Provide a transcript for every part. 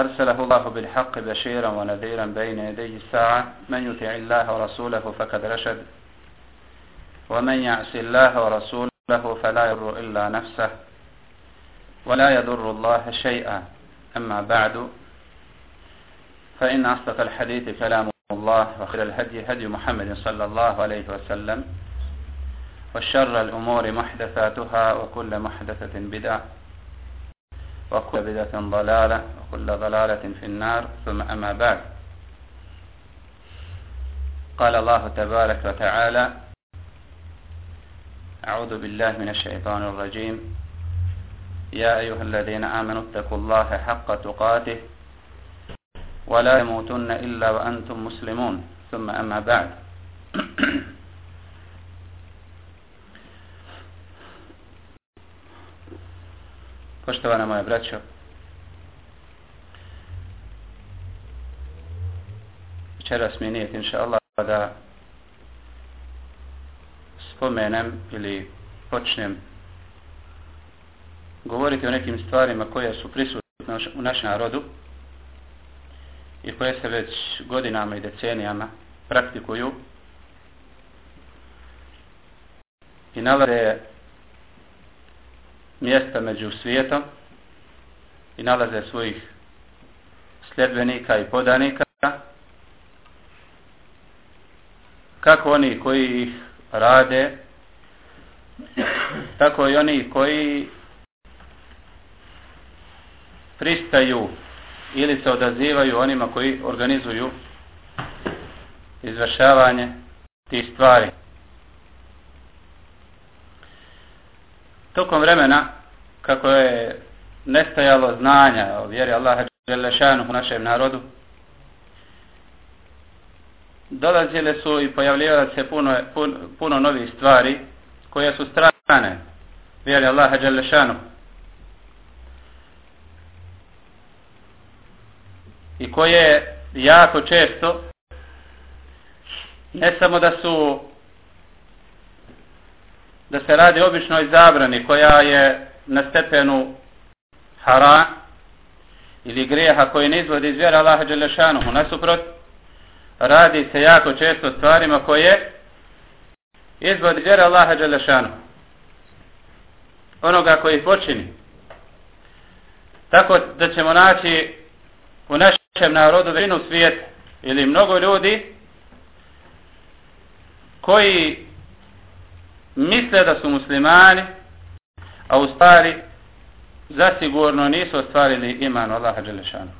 أرسله الله بالحق بشيرا ونذيرا بين يدي الساعة. من يطع الله ورسوله فقد رشد. ومن يعص الله ورسوله فلا يضر إلا نفسه ولا يضر الله شيئا. أما بعد فإن أصدق الحديث كلام الله وخير الهدي هدي محمد صلى الله عليه وسلم وشر الأمور محدثاتها وكل محدثة بدعة. وكل بدعة ضلالة وكل ضلالة في النار ثم أما بعد. قال الله تبارك وتعالى أعوذ بالله من الشيطان الرجيم. يا أيها الذين آمنوا اتقوا الله حق تقاته ولا يموتن إلا وأنتم مسلمون ثم أما بعد. Poštovana moja braćo, večeras mi nije, inša Allah, da spomenem ili počnem govoriti o nekim stvarima koje su prisutne u našem narodu i koje se već godinama i decenijama praktikuju i nalaze mjesta među svijetom i nalaze svojih sljedbenika i podanika kako oni koji ih rade tako i oni koji pristaju ili se odazivaju onima koji organizuju izvršavanje tih stvari. Tokom vremena, kako je nestajalo znanja o vjeri Allaha Đelešanu u našem narodu, dolazile su i pojavljivale se puno, puno, puno novih stvari koje su strane vjeri Allaha Đelešanu. I koje jako često ne samo da su da se radi običnoj zabrani koja je na stepenu hara ili grijeha koji ne izvodi iz vjera Allaha Đelešanuhu. Nasuprot, radi se jako često stvarima koje izvodi iz vjera Allaha Đelešanuhu. Onoga koji počini. Tako da ćemo naći u našem narodu većinu svijeta ili mnogo ljudi koji misle da su muslimani, a u stvari zasigurno nisu ostvarili iman Allaha Đelešanu.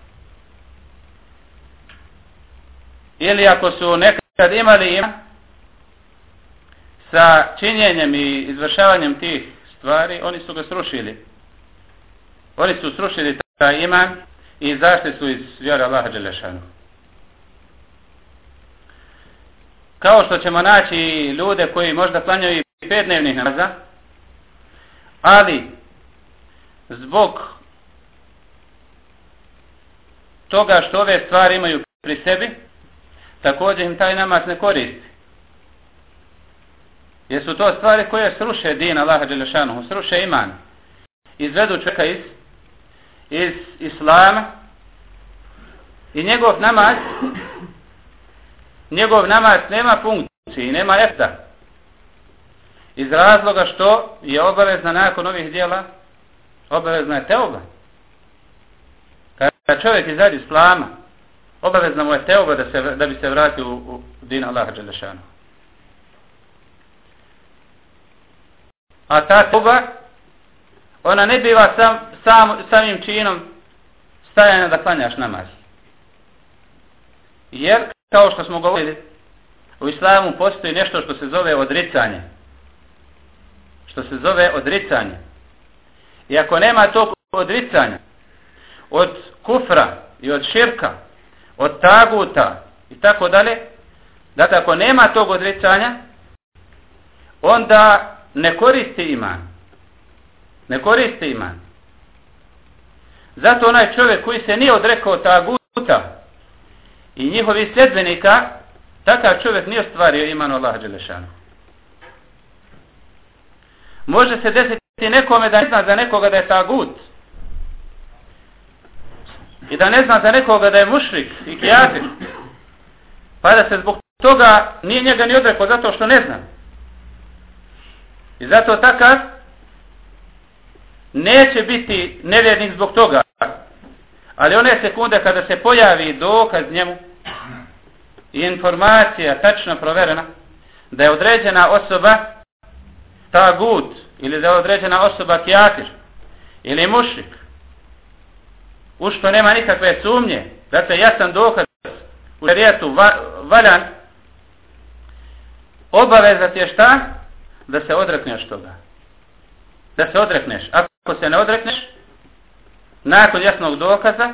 Ili ako su nekad imali iman, sa činjenjem i izvršavanjem tih stvari, oni su ga srušili. Oni su srušili taj iman i izašli su iz vjera Allaha Đelešanu. Kao što ćemo naći ljude koji možda planjaju pet dnevnih namaza, ali zbog toga što ove stvari imaju pri sebi, također im taj namaz ne koristi. Jer su to stvari koje sruše din Allaha Đelešanuhu, sruše iman. Izvedu čovjeka iz, iz Islama i njegov namaz njegov namaz nema funkcije, nema efta. Iz razloga što je obavezna nakon ovih dijela, obavezna je teoba. Kada čovjek izađe iz plama, obavezna mu je teoba da, se, da bi se vratio u, u din Allaha Đelešanu. A ta teoba, ona ne biva sam, sam, samim činom stajanja da klanjaš namaz. Jer, kao što smo govorili, u islamu postoji nešto što se zove odricanje. Što se zove odricanje. I ako nema tog odricanja od kufra i od širka, od taguta i tako dalje, dakle ako nema tog odricanja, onda ne koristi iman. Ne koristi iman. Zato onaj čovjek koji se nije odrekao taguta i njihovi sljedbenika, takav čovjek nije ostvario iman Allah Đelešanu. Može se desiti nekome da ne zna za nekoga da je tagut. I da ne zna za nekoga da je mušrik i kijatir. Pa da se zbog toga nije njega ni odrekao zato što ne zna. I zato takav neće biti nevjernik zbog toga. Ali one sekunde kada se pojavi dokaz njemu i informacija tačno proverena da je određena osoba tagut ili da je određena osoba kijatir ili mušik u što nema nikakve sumnje dakle jasan dokaz u šarijetu va, valjan obavezat je šta? da se odrekneš toga. Da se odrekneš. Ako se ne odrekneš, nakon jasnog dokaza,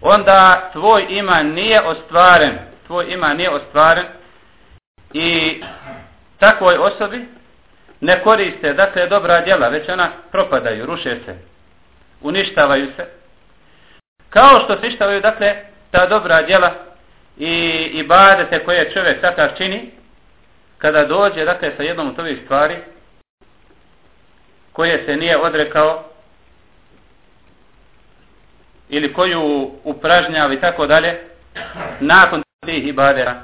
onda tvoj iman nije ostvaren. Tvoj iman nije ostvaren i takvoj osobi ne koriste, dakle, dobra djela, već ona propadaju, ruše se, uništavaju se. Kao što se uništavaju, dakle, ta dobra djela i, i badete koje čovjek takav čini, kada dođe, dakle, sa jednom od ovih stvari, koje se nije odrekao, ili koju upražnjava i tako dalje, nakon tih ibadera.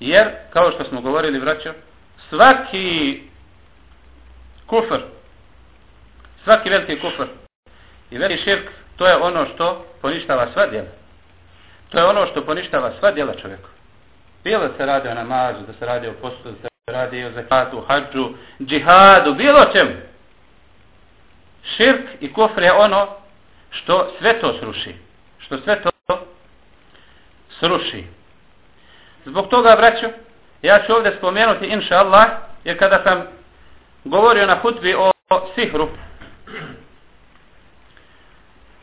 Jer, kao što smo govorili, vraćo, svaki kufr, svaki veliki kufr i veliki širk, to je ono što poništava sva djela. To je ono što poništava sva djela čovjeku. Bilo se radi o namazu, da se radi o postu, da se radi o zakatu, hađu, džihadu, bilo čemu. Širk i kufr je ono što sve to sruši. Što sve to sruši. Zbog toga, braću, ja ću ovdje spomenuti, inša Allah, jer kada sam govorio na hutbi o, sihru,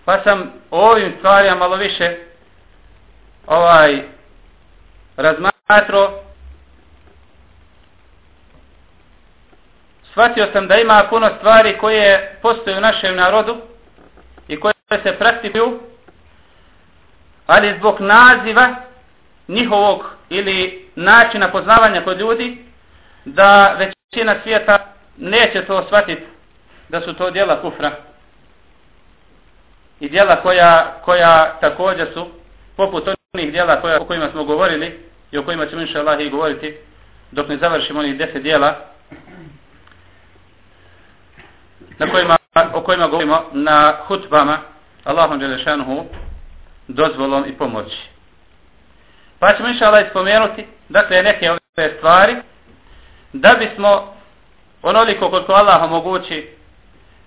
pa sam o ovim stvarima malo više ovaj razmatro, shvatio sam da ima puno stvari koje postoje u našem narodu i koje se praktikuju, ali zbog naziva njihovog ili načina poznavanja kod ljudi, da većina svijeta neće to shvatiti da su to djela kufra i djela koja, koja također su poput onih djela koja, o kojima smo govorili i o kojima ćemo inša Allah i govoriti dok ne završimo onih deset djela na kojima, o kojima govorimo na hutbama Allahom Đelešanuhu dozvolom i pomoći. Pa ćemo inša Allah ispomenuti dakle neke ove stvari da bismo onoliko koliko Allah omogući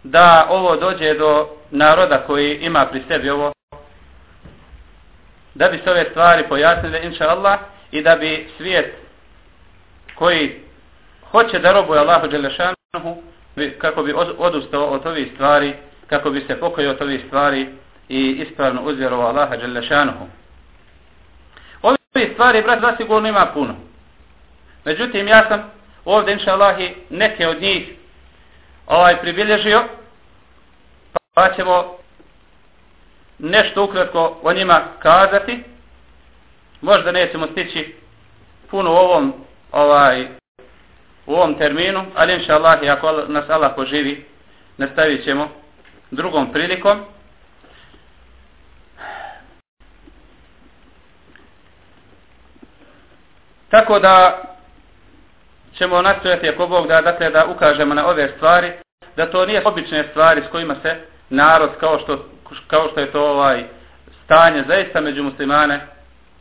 da ovo dođe do naroda koji ima pri sebi ovo da bi se ove stvari pojasnile inša Allah i da bi svijet koji hoće da robuje Allahu Đelešanuhu kako bi odustao od ovih stvari, kako bi se pokojio od ovih stvari i ispravno uzvjerovao Allaha Đelešanuhu. Ove stvari, brat, zasigurno ima puno. Međutim, ja sam ovdje, inša Allahi, neke od njih ovaj pribilježio, pa ćemo nešto ukratko o njima kazati. Možda nećemo stići puno u ovom ovaj u ovom terminu, ali inša Allah, ako nas Allah poživi, nastavit ćemo drugom prilikom. Tako da ćemo nastojati ako Bog da, dakle, da ukažemo na ove stvari, da to nije obične stvari s kojima se narod kao što, kao što je to ovaj stanje zaista među muslimane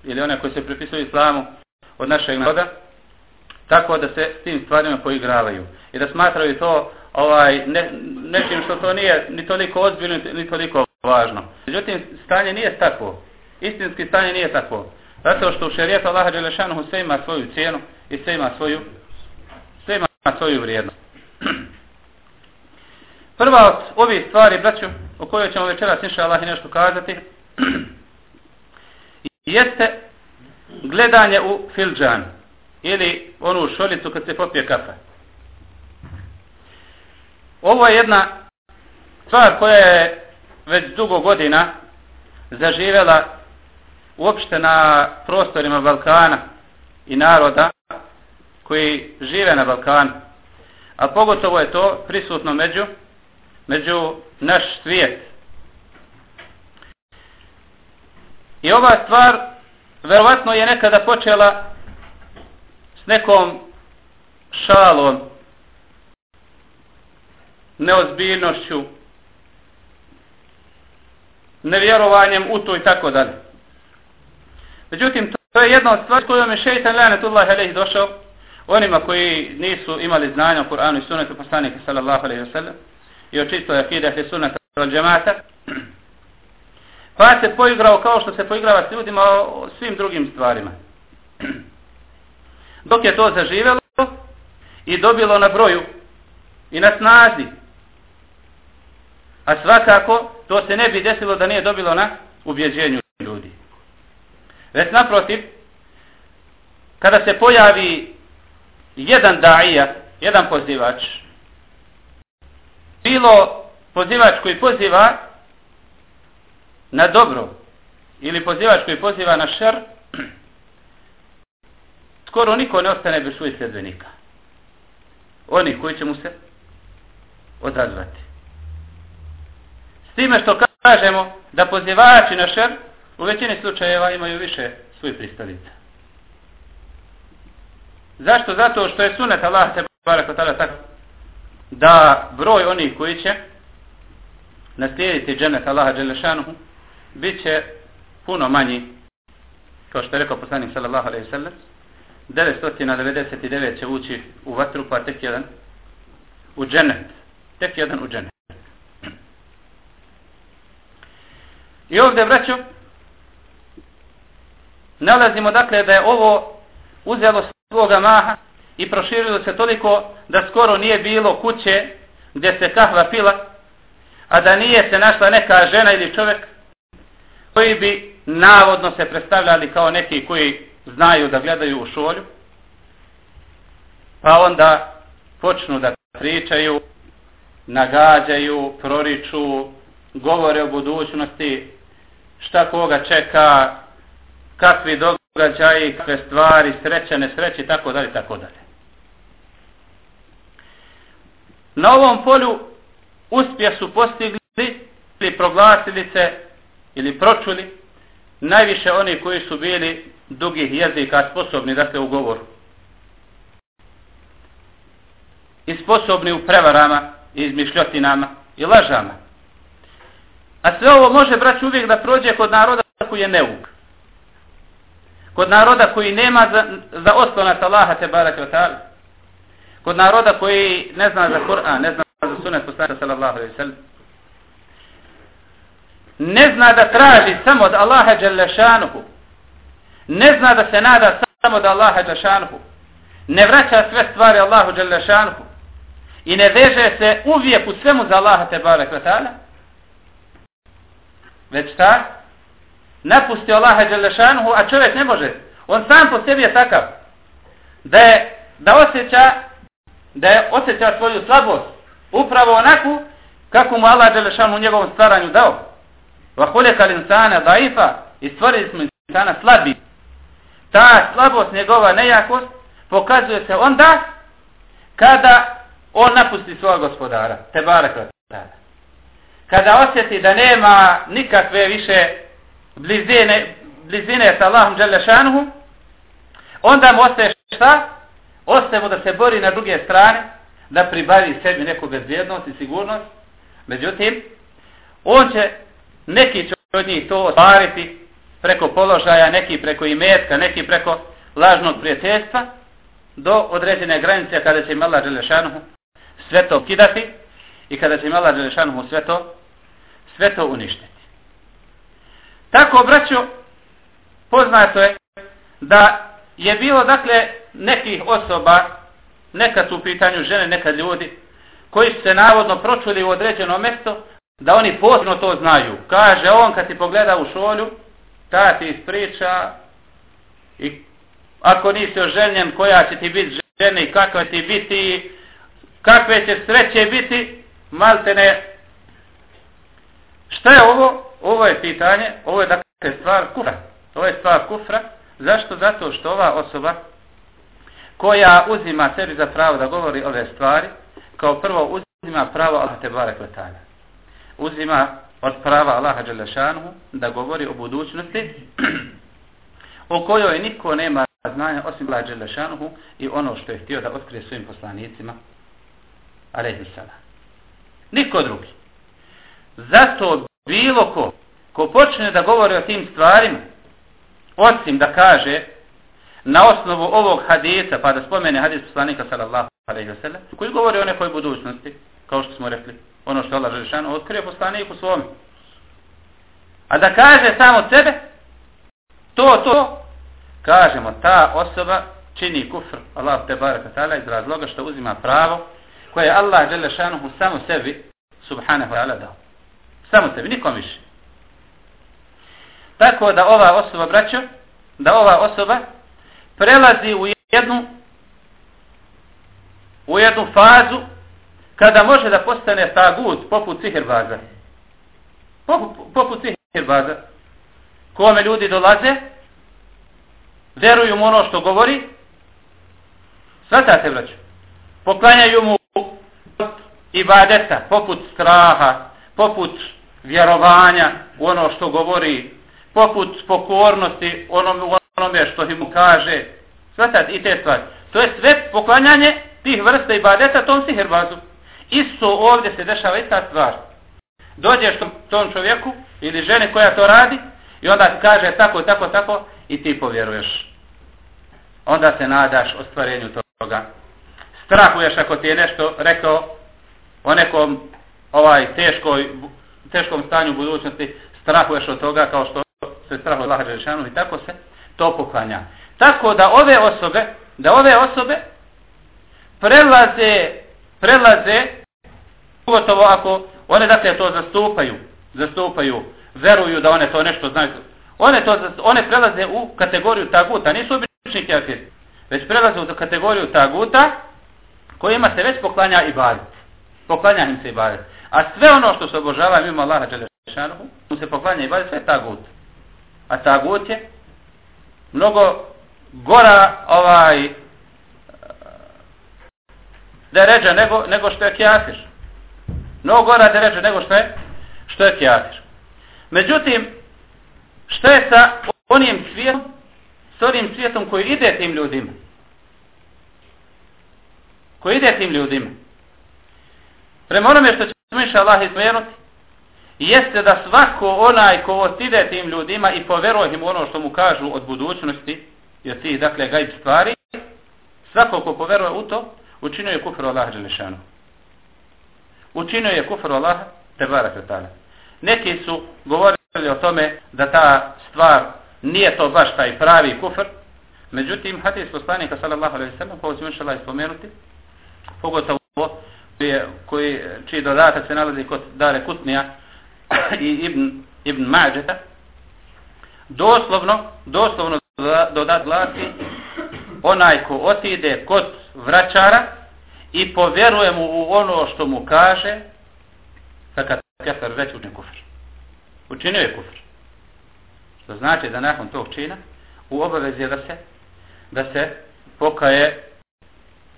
ili one koji se pripisuju islamu od našeg naroda, tako da se s tim stvarima poigravaju i da smatraju to ovaj ne, nečim što to nije ni toliko ozbiljno ni toliko važno. Međutim, stanje nije tako. Istinski stanje nije tako. Zato što u šerijetu Allaha Đelešanu sve ima svoju cijenu i sve ima svoju ima svoju vrijednost. Prva od ovih stvari, braću, o kojoj ćemo večeras inša Allah nešto kazati, jeste gledanje u filđan ili onu šolicu kad se popije kafa. Ovo je jedna stvar koja je već dugo godina zaživjela uopšte na prostorima Balkana i naroda koji žive na Balkanu. A pogotovo je to prisutno među, među naš svijet. I ova stvar verovatno je nekada počela s nekom šalom, neozbiljnošću, nevjerovanjem u to i tako dalje. Međutim, to je jedna od stvari kojom je šeitan lanetullah alaihi došao onima koji nisu imali znanja o Kur'anu i sunetu poslanika sallallahu alaihi wa sallam i o čistoj akidah i suneta od džemata pa se poigrao kao što se poigrava s ljudima o svim drugim stvarima. Dok je to zaživelo i dobilo na broju i na snazi. A svakako to se ne bi desilo da nije dobilo na ubjeđenju ljudi. Već naprotiv, kada se pojavi jedan daija, jedan pozivač, bilo pozivač koji poziva na dobro ili pozivač koji poziva na šer, skoro niko ne ostane bez svojih sljedbenika. Oni koji će mu se odazvati. S time što kažemo da pozivači na šer u većini slučajeva imaju više svojih pristalica. Zašto? Zato što je sunet Allah te barako tada tako da broj onih koji će naslijediti dženet Allaha Đelešanuhu bit će puno manji, kao što je rekao poslanik sallallahu alaihi sallam, 999 će ući u vatru, pa tek jedan u dženet. Tek jedan u dženet. I ovdje, braću, nalazimo dakle da je ovo uzelo svoga maha i proširilo se toliko da skoro nije bilo kuće gdje se kahva pila, a da nije se našla neka žena ili čovjek koji bi navodno se predstavljali kao neki koji znaju da gledaju u šolju, pa onda počnu da pričaju, nagađaju, proriču, govore o budućnosti, šta koga čeka, kakvi događaji, kakve stvari, sreće, nesreće, tako dalje, tako dalje. Na ovom polju uspjeh su postigli ili proglasili se ili pročuli najviše oni koji su bili dugih jezika sposobni da se ugovoru. I sposobni u prevarama i izmišljotinama i lažama. A sve ovo može, braći, uvijek da prođe kod naroda koji je neuk. Kod naroda koji nema za, za oslonac Allaha te barake ta'ala. Kod naroda koji ne zna za Kur'an, ne zna za sunet poslanika sallallahu alaihi sallam. Ne zna da traži samo od Allaha Đalešanuhu, ne zna da se nada samo da Allaha Đalešanuhu, ne vraća sve stvari Allahu Đelešanuhu i ne veže se uvijek u svemu za Allaha te barek ta'ala. već tako napusti Allaha Đelešanuhu, a čovjek ne može. On sam po sebi je takav da je da osjeća da je osjeća svoju slabost upravo onaku kako mu Allah Đelešanu u njegovom stvaranju dao. Va huleka linsana daifa i stvorili smo insana slabi. Ta slabost njegova nejakost pokazuje se onda kada on napusti svog gospodara. Te barak Kada osjeti da nema nikakve više blizine, blizine sa Allahom Đelešanuhu, onda mu ostaje šta? Ostaje mu da se bori na druge strane, da pribavi sebi neku bezvjednost i sigurnost. Međutim, on će, neki će od njih to ostvariti preko položaja, neki preko imetka, neki preko lažnog prijateljstva, do određene granice kada će im Allah Đelešanuhu sve to kidati i kada će im Allah Đelešanuhu sve to, sve to uništiti. Tako, braćo, poznato je da je bilo, dakle, nekih osoba, nekad su u pitanju žene, nekad ljudi, koji su se navodno pročuli u određeno mjesto, da oni posebno to znaju. Kaže, on kad ti pogleda u šolju, ta ti ispriča i ako nisi oženjen, koja će ti biti žena i kakva ti biti, kakve će sreće biti, malte ne. Šta je ovo? Ovo je pitanje, ovo je dakle stvar kufra. Ovo je stvar kufra. Zašto? Zato što ova osoba koja uzima sebi za pravo da govori ove stvari, kao prvo uzima pravo Allah te barek letanja. Uzima od prava Allaha Đelešanu da govori o budućnosti o kojoj niko nema znanja osim Allaha Đelešanu i ono što je htio da otkrije svojim poslanicima alaihi salam. Niko drugi. Zato bilo ko ko počne da govori o tim stvarima osim da kaže na osnovu ovog hadisa, pa da spomene hadis poslanika sallallahu alaihi wa sallam, koji govori o nekoj budućnosti, kao što smo rekli, ono što Allah Žešanu otkrio poslaniku svom. A da kaže samo sebe, to, to, kažemo, ta osoba čini kufr, Allah te baraka ta'ala, iz razloga što uzima pravo, koje je Allah Žešanu samo sebi, subhanahu ta'ala, dao. Samo sebi, nikom više. Tako da ova osoba, braćo, da ova osoba prelazi u jednu u jednu fazu kada može da postane tagut poput sihirbaza. Poput, poput sihirbaza. Kome ljudi dolaze, veruju mu ono što govori, svatate braćo, poklanjaju mu ibadeta, poput straha, poput vjerovanja u ono što govori, poput pokornosti onome, onome što im kaže. Svatate i te stvari. To je sve poklanjanje tih vrsta ibadeta tom siherbazu. Isto ovdje se dešava ista stvar. Dođeš tom čovjeku ili ženi koja to radi i onda ti kaže tako, tako, tako i ti povjeruješ. Onda se nadaš ostvarenju toga. Strahuješ ako ti je nešto rekao o nekom ovaj teškoj, teškom stanju budućnosti, strahuješ od toga kao što se strahuje Allah Žešanu i tako se to poklanja. Tako da ove osobe, da ove osobe prelaze, prelaze, pogotovo ako one dakle to zastupaju, zastupaju, veruju da one to nešto znaju, one, to, one prelaze u kategoriju taguta, nisu obični kjafiri, već prelaze u kategoriju taguta kojima se već poklanja i badet. Poklanja im se i. A sve ono što se obožava mimo Allaha Đelešanu, mu se poklanja i badet, sve je tagut. A tagut je mnogo gora ovaj e, da ređa nego, nego što je kjafir. Mnogo gora da ređa nego što je što je kjafir. Međutim, što je sa onim svijetom, s onim svijetom koji ide tim ljudima? Koji ide tim ljudima? Prema onome što inša Allah izmenuti, jeste da svako onaj ko ostide tim ljudima i poveruje im ono što mu kažu od budućnosti, jer ti, dakle, gajb stvari, svako ko poveruje u to, učinio je kufru Allah Đelešanu. Učinio je kufru Allah Tebara Kretala. Neki su govorili o tome da ta stvar nije to baš taj pravi kufr, Međutim, hadis poslanika sallallahu alaihi sallam, koji smo Allah spomenuti, pogotovo koji, koji, čiji dodatak se nalazi kod Dare Kutnija i Ibn, Ibn Mađeta, doslovno, doslovno dodat glasi onaj ko otide kod vraćara i povjeruje mu u ono što mu kaže, fakat kefar već učin kufr. Učinio je kufr. Što znači da nakon tog čina u obavezi je da se da se pokaje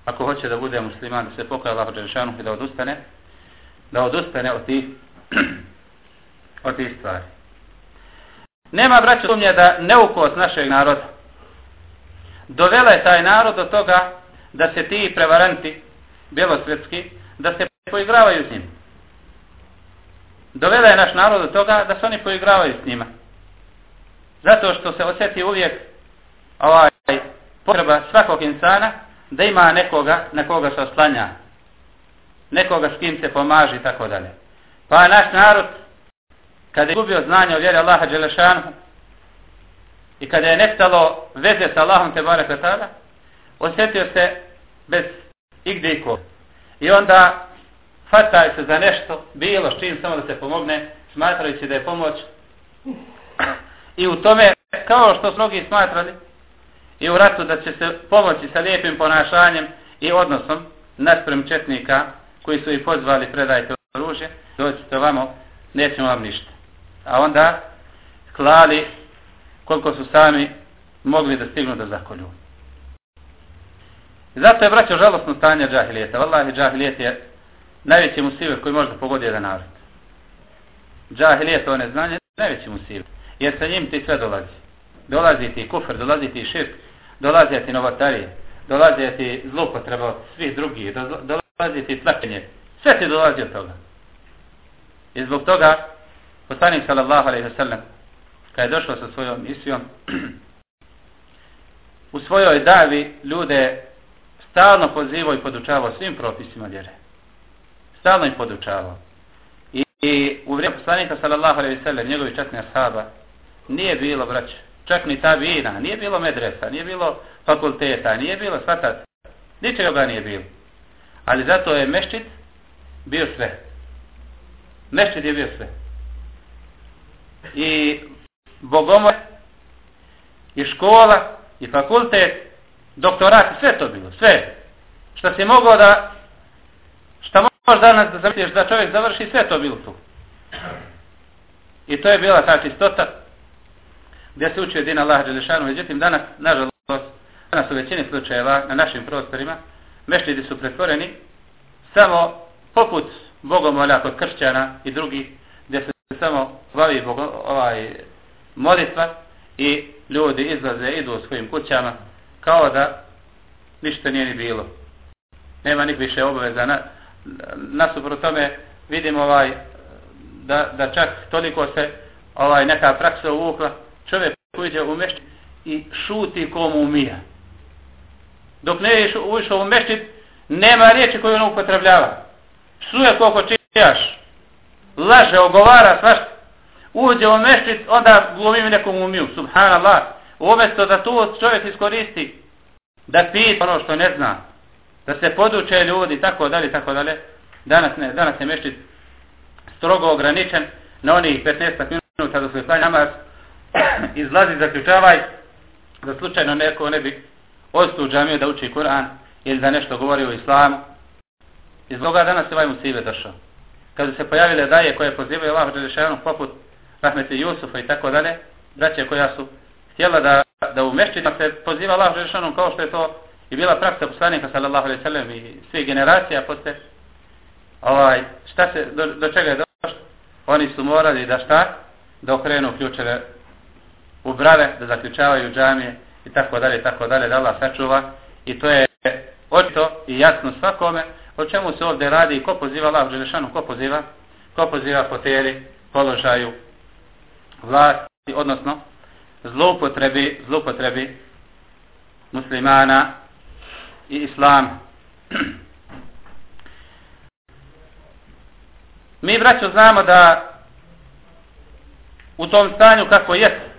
ako hoće da bude musliman da se pokaje Allahu Đelešanu i da odustane da odustane od tih od tih stvari. Nema braća sumnje da neukost našeg naroda dovela je taj narod do toga da se ti prevaranti bjelosvetski da se poigravaju s njim. Dovela je naš narod do toga da se oni poigravaju s njima. Zato što se osjeti uvijek ovaj potreba svakog insana da ima nekoga na koga se oslanja. Nekoga s kim se pomaži i tako dalje. Pa naš narod kada je gubio znanje o vjeri Allaha Đelešanu i kada je nestalo veze sa Allahom te barek tada, osjetio se bez igde i ko. I onda fataj se za nešto, bilo s čim samo da se pomogne, smatrajući da je pomoć. I u tome, kao što su mnogi smatrali, i u ratu da će se pomoći sa lijepim ponašanjem i odnosom nasprem četnika koji su i pozvali predajte oružje, dođite vamo, nećemo vam ništa. A onda klali koliko su sami mogli da stignu da zakolju. Zato je vraćao žalostno stanje džahilijeta. Wallahi, džahilijet je najveći musivet koji možda pogodi jedan narod. Džahilijet, to neznanje, najveći musivet. Jer sa njim ti sve dolazi. Dolazi ti kufr, dolazi ti širk, dolaze ti novotarije, dolazi ti zloupotreba od svih drugih, dolazi ti tlačenje. Sve ti dolazi od toga. I zbog toga, poslanik sallallahu alaihi wa sallam, kada je došao sa svojom misijom, u svojoj davi ljude stalno pozivao i podučavao svim propisima vjere. Stalno ih podučavao. I, i u vrijeme poslanika sallallahu alaihi wa sallam, njegovi časni ashaba, nije bilo braća, čak ni tabina, nije bilo medresa, nije bilo fakulteta, nije bilo svatat, ničega ga nije bilo. Ali zato je meščit bio sve. Meščit je bio sve. I bogomor, i škola, i fakultet, doktorat, sve to bilo, sve. Što si mogao da, šta možeš danas da zamisliš da čovjek završi, sve to bilo tu. I to je bila ta čistota gdje se učio din Allah Đelešanu. Međutim, danas, nažalost, danas u većini slučajeva na našim prostorima, mešljidi su pretvoreni samo poput bogomolja kod kršćana i drugi, gdje se samo bavi bogo, ovaj, molitva i ljudi izlaze, idu u svojim kućama, kao da ništa nije ni bilo. Nema nik više obaveza. Na, nasuprot tome vidim ovaj, da, da čak toliko se ovaj neka praksa uvukla, čovjek uđe u mešćit i šuti komu umija. Dok ne je ušao u mešćit, nema riječi koju on upotrebljava. Suje koliko čijaš, laže, ogovara, svašta. Uđe u mešćit, onda glumim nekom umiju, subhanallah. Umesto da tu čovjek iskoristi, da pita ono što ne zna, da se poduče ljudi, tako dalje, tako dalje. Danas, ne, danas je mešćit strogo ograničen na onih 15 minuta do svoj namaz, izlazi, zaključavaj, da slučajno neko ne bi ostao u džamiju da uči Kur'an ili da nešto govori o islamu. Iz toga danas se ovaj musive došao. Kada se pojavile daje koje pozivaju Allah Đelešanu poput Rahmeti Jusufa i tako dalje, braće koja su htjela da, da u mešćima pa se poziva Allah Đelešanu kao što je to i bila praksa poslanika sallallahu alaihi sallam i svih generacija posle, ovaj, šta se, do, do čega je došlo? Oni su morali da šta? Da okrenu ključeve u brave, da zaključavaju džamije i tako dalje i tako dalje, da Allah sačuva. I to je očito i jasno svakome o čemu se ovdje radi i ko poziva Allah Želešanu, ko poziva, ko poziva poteri, položaju vlasti, odnosno zloupotrebi, zloupotrebi muslimana i islam. Mi, braćo, znamo da u tom stanju kako je,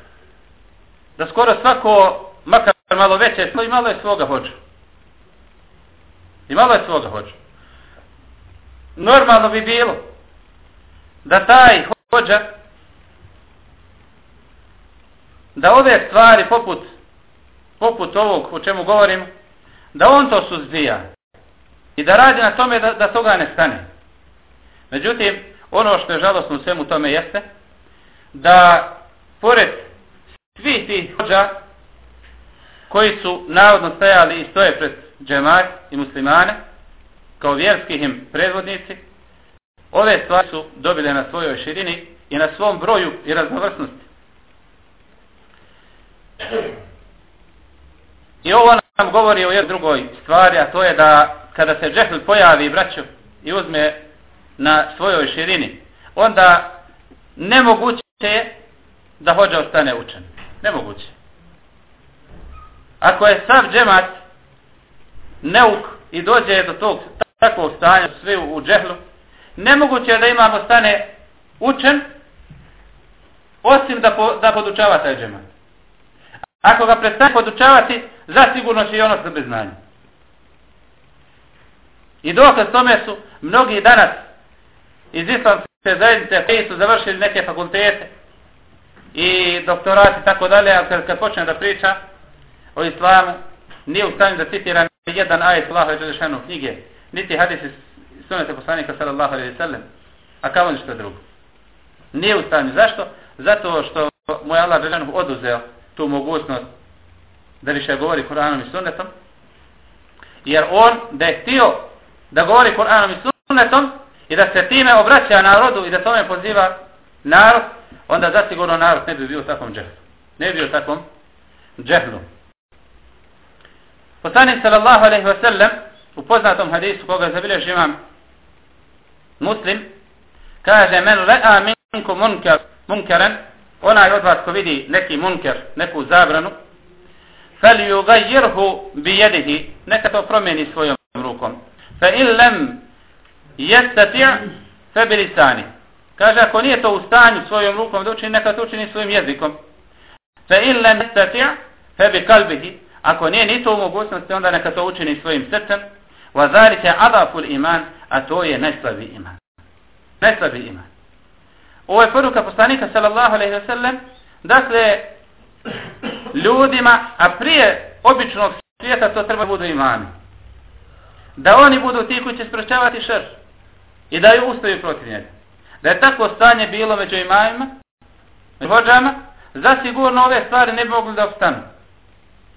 da skoro svako, makar malo veće, i malo je svoga hođa. I malo je svoga hođa. Normalno bi bilo da taj hođa da ove stvari poput poput ovog o čemu govorim da on to suzbija i da radi na tome da, da toga ne stane. Međutim, ono što je žalostno u svemu tome jeste da pored Svi ti hođa koji su navodno stajali i stoje pred džemat i muslimane kao vjerskih im predvodnici ove stvari su dobile na svojoj širini i na svom broju i raznovrsnosti. I ovo nam govori o jednoj drugoj stvari, a to je da kada se džehl pojavi braću i uzme na svojoj širini, onda nemoguće je da hođa ostane učen. Nemoguće. Ako je sav džemat neuk i dođe do tog takvog stanja sve u, u džehlu, nemoguće je da imamo stane učen osim da, po, da podučava taj džemat. Ako ga prestane podučavati, zasigurno će i ono bez znanja. I dokaz tome su mnogi danas iz islamske zajednice koji su završili neke fakultete i doktorati i tako dalje, ali kad, kad počne da priča o islamu, nije u stanju da citira jedan ajet Allaha i Đelešanu knjige, niti hadisi sunete poslanika sallallahu alaihi sallam, a kao ništa drugo. Nije u stanju. Zašto? Zato što mu je Allah Đelešanu oduzeo tu mogućnost da više govori Kur'anom i sunnetom, jer on da je htio da govori Kur'anom i sunnetom i da se time obraća narodu i da tome poziva narod, onda zasigurno narod ne bi bio takvom džehlu. Ne bi bio takvom džehlu. Poslanik sallallahu alaihi wa sallam u poznatom hadisu koga zabilješ imam muslim kaže men re'a minku munkar, munkaran onaj od vas ko vidi neki munker, neku zabranu fel yugajirhu bi jedihi neka to promijeni svojom rukom fa in lam yastati' fa bilisani kaže ako nije to u stanju svojom rukom da učini neka to učini svojim jezikom. Fa in lem jestati' fa bi kalbihi. Ako nije ni to u mogućnosti onda neka to učini svojim srcem. Wa zalike adaful iman a to je najslabi iman. Najslabi iman. Ovo je poruka poslanika sallallahu alaihi wa sallam se ljudima a prije običnog svijeta to treba budu imani. Da oni budu ti koji će sprečavati šr i da ju ustaju protiv njega da je tako stanje bilo među imajima među vođama zasigurno ove stvari ne bi mogli da obstanu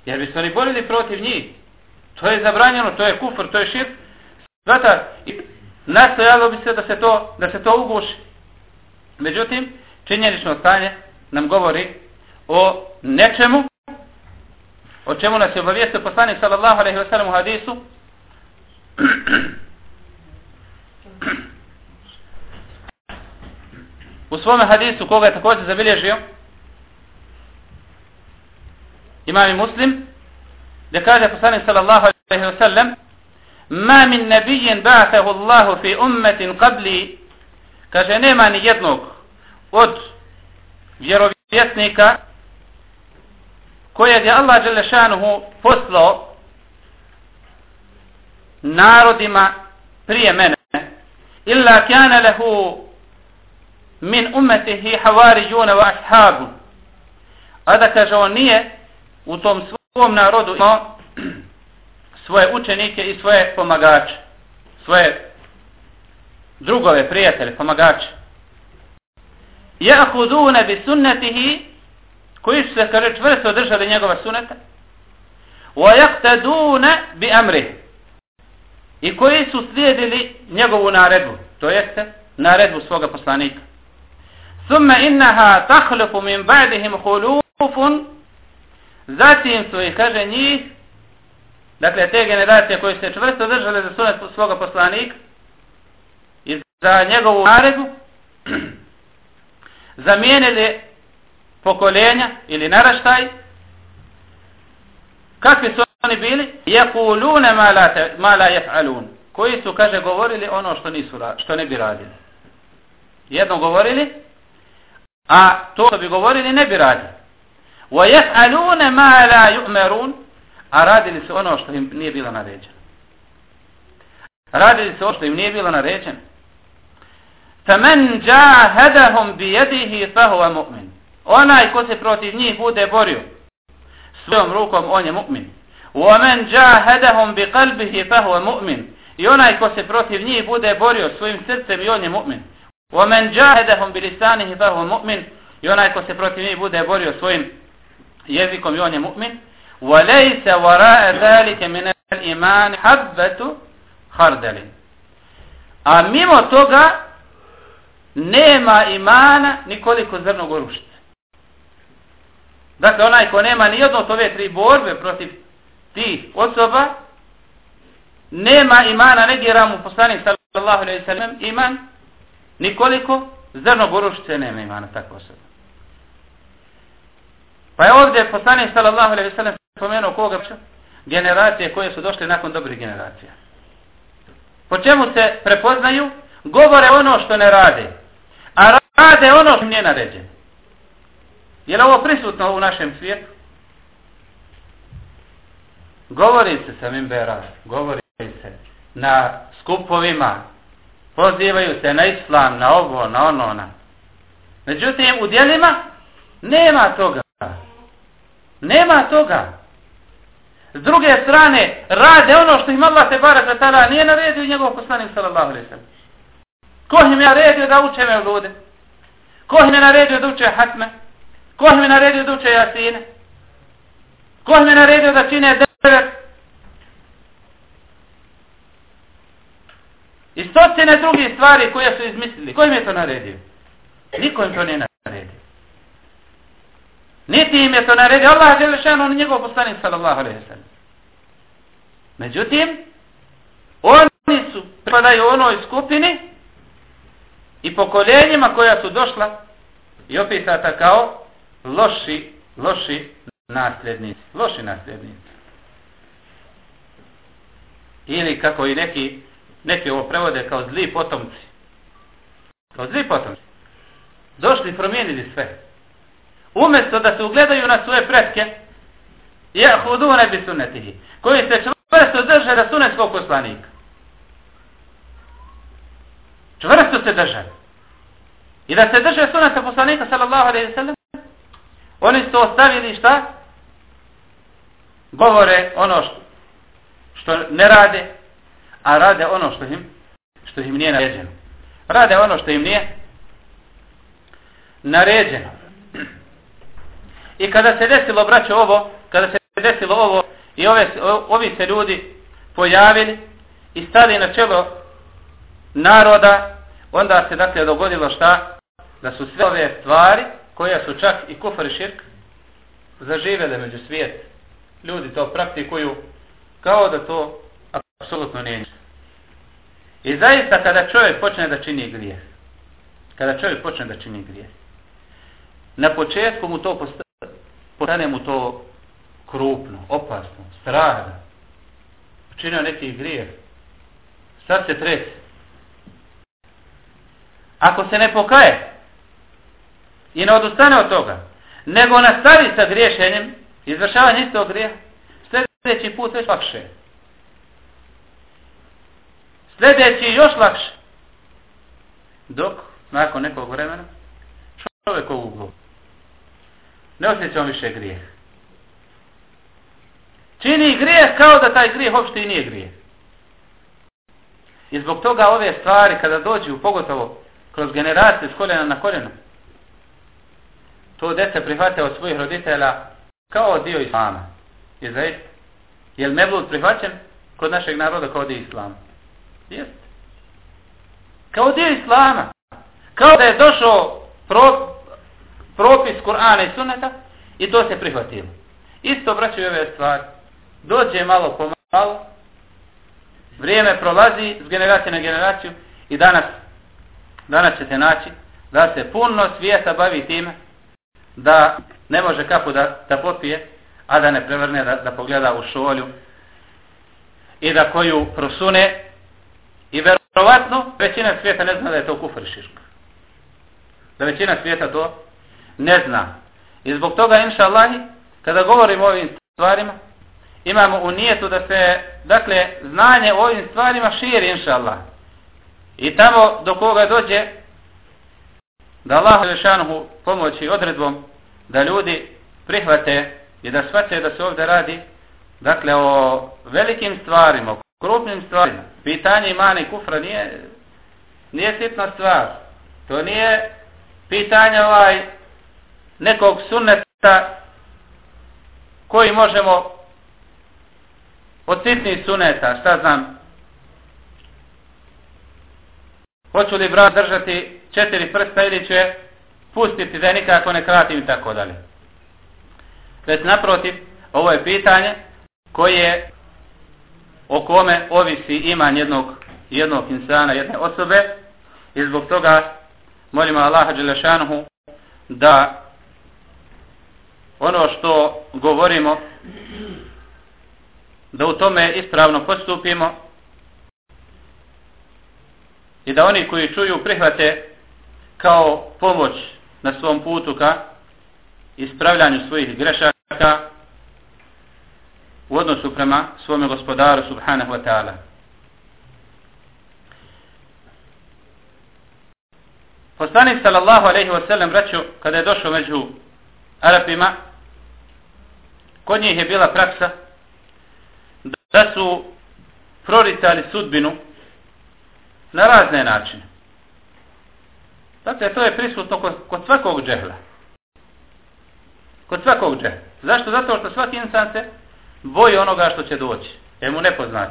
jer bi se oni borili protiv njih. To je zabranjeno, to je kufr, to je šir Zvata, i nastojalo bi se da se to, da se to uguši. Međutim činjenično stanje nam govori o nečemu o čemu nas je obavijestio poslanik sallallahu alaihi wa sallam u hadisu u svome hadisu koga je također zabilježio imam i muslim da kaže poslanik sallallahu alaihi wa sallam ma min nabijen ba'atahu Allahu fi ummetin qabli. Kaže nema ni jednog od vjerovjesnika kojeg je Allah Đelešanuhu poslao narodima prije mene. Illa kana lehu min umetihi havarijuna wa ashabu. A da kaže on nije u tom svom narodu imao svoje učenike i svoje pomagače svoje drugove, prijatelje, pomagače. Jahudune bi sunnetihi koji su se kaže čvrsto držali njegova suneta wa yaqtaduna bi amrihi i koji su slijedili njegovu naredbu to jeste naredbu svoga poslanika. ثم إنها تخلف min ba'dihim khulufun. Zatim su i kaže njih dakle te generacije koje se čvrsto držale za sunet svoga poslanika i za njegovu naredbu zamijenili pokolenja ili naraštaj. Kakvi su oni bili? Jekulune ma la, ma la jef'alun koji su kaže govorili ono što nisu što ne bi radili. Jedno govorili a to što bi govorili ne bi radili wa jef'alune ma la ju'merun a radili su ono što im nije bilo naređeno. Radili su ono što im nije bilo naređeno. فَمَنْ جَاهَدَهُمْ بِيَدِهِ فَهُوَ مُؤْمِنٌ Onaj ko se protiv njih bude borio svojom rukom, on je mu'min. وَمَنْ جَاهَدَهُمْ بِقَلْبِهِ فَهُوَ مُؤْمِنٌ I onaj ko se protiv njih bude borio svojim srcem i on je mu'min. وَمَنْ جَاهَدَهُمْ بِلِسَانِهِ فَهُوَ مُؤْمِنٌ I onaj ko se protiv njih bude borio svojim jezikom i on je mu'min. وَلَيْسَ وَرَاءَ ذَلِكَ مِنَ الْإِمَانِ حَبَّةُ خَرْدَلٍ A mimo toga nema imana nikoliko zrnog orušta. Dakle, onaj ko nema ni jedno od ove tri borbe protiv tih osoba, nema imana, ne gira mu poslanik sallallahu alaihi sallam iman, nikoliko zrno borušice nema imana takva osoba. Pa je ovdje poslanik sallallahu alejhi ve sellem spomenuo koga pa- generacije koje su došle nakon dobrih generacija. Po čemu se prepoznaju? Govore ono što ne rade a rade ono što nije naređeno. Je li ovo prisutno u našem svijetu? Govori se sa Mimbera, govori se na skupovima, pozivaju se na islam, na ovo, na ono, na... Međutim, u dijelima nema toga. Nema toga. S druge strane, rade ono što im Allah te barak tada nije naredio njegov poslanik sallallahu alaihi sallam. Ko im je naredio da uče mevlude? Ko im je naredio da uče hatme? Ko im je naredio da uče jasine? Ko im je naredio da čine devet? I stotine drugih stvari koje su izmislili. Ko im je to naredio? Niko im to nije naredio. Niti im je to naredio. Allah je želešan on njegov poslanik sallallahu alaihi sallam. Međutim, oni su pripadaju onoj skupini i pokoljenjima koja su došla i opisata kao loši, loši nasljednici. Loši nasljednici. Ili kako i neki, neki ovo prevode kao zli potomci. Kao zli potomci. Došli i promijenili sve. Umjesto da se ugledaju na svoje pretke, ja hudu ne bi sunetihi, koji se čvrsto drže da sunet svog poslanika. Čvrsto se drže. I da se drže sunneta poslanika sallallahu alaihi sallam, oni su ostavili šta? Govore ono što, što ne rade, a rade ono što im, što im nije naređeno. Rade ono što im nije naređeno. I kada se desilo, braće, ovo, kada se desilo ovo, i ove, ovi se ljudi pojavili i stali na čelo naroda, onda se dakle dogodilo šta? Da su sve ove stvari, koje su čak i kufar i širk, zaživele među svijet. Ljudi to praktikuju kao da to apsolutno nije. I zaista kada čovjek počne da čini grijeh, kada čovjek počne da čini grijeh, na početku mu to postane mu to krupno, opasno, strašno. Učinio neki grijeh. Sad se trese. Ako se ne pokaje i ne odustane od toga, nego nastavi sa griješenjem, izvršavanje istog grijeha, sljedeći put već lakše. Sljedeći još lakše. Dok, nakon nekog vremena, čovjek ovu glup. Ne osjeća on više grijeh. Čini grijeh kao da taj grijeh uopšte i nije grijeh. I zbog toga ove stvari kada dođu, pogotovo kroz generacije s koljena na koljeno, to dete prihvate od svojih roditelja kao dio islama. Je zaista? Je li mevlud prihvaćen kod našeg naroda kao dio islama? Jest. Kao dio islama. Kao da je došao pro, propis Kur'ana i Sunneta i to se prihvatilo. Isto vraćaju ove stvari. Dođe malo po malo, vrijeme prolazi s generacije na generaciju i danas danas ćete naći da se puno svijeta bavi time da ne može kapu da, da popije, a da ne prevrne da, da pogleda u šolju i da koju prosune i većina svijeta ne zna da je to kufr širk. Da većina svijeta to ne zna. I zbog toga, inša Allah, kada govorimo o ovim stvarima imamo u nijetu da se, dakle, znanje o ovim stvarima širi, inša Allah. I tamo do koga dođe, da Allah Želešanuhu pomoći odredbom da ljudi prihvate i da shvate da se ovdje radi, dakle, o velikim stvarima, o krupnim stvarima. Pitanje imana i kufra nije, nije sitna stvar. To nije pitanje ovaj nekog sunneta koji možemo od sitnih suneta, šta znam, hoću li brat držati četiri prsta ili će pustiti da nikako ne kratim i tako dalje. Već naprotiv, ovo je pitanje koje o kome ovisi iman jednog, jednog insana, jedne osobe. I zbog toga molimo Allaha Đelešanuhu da ono što govorimo da u tome ispravno postupimo i da oni koji čuju prihvate kao pomoć na svom putu ka ispravljanju svojih grešaka u odnosu prema svome gospodaru subhanahu wa ta'ala. Poslanik sallallahu alaihi wa sallam braću, kada je došao među Arapima, kod njih je bila praksa da su proricali sudbinu na razne načine. Dakle, to je prisutno kod, kod svakog džehla. Kod svakog džehla. Zašto? Zato što svaki insan se boji onoga što će doći. jer mu nepoznat.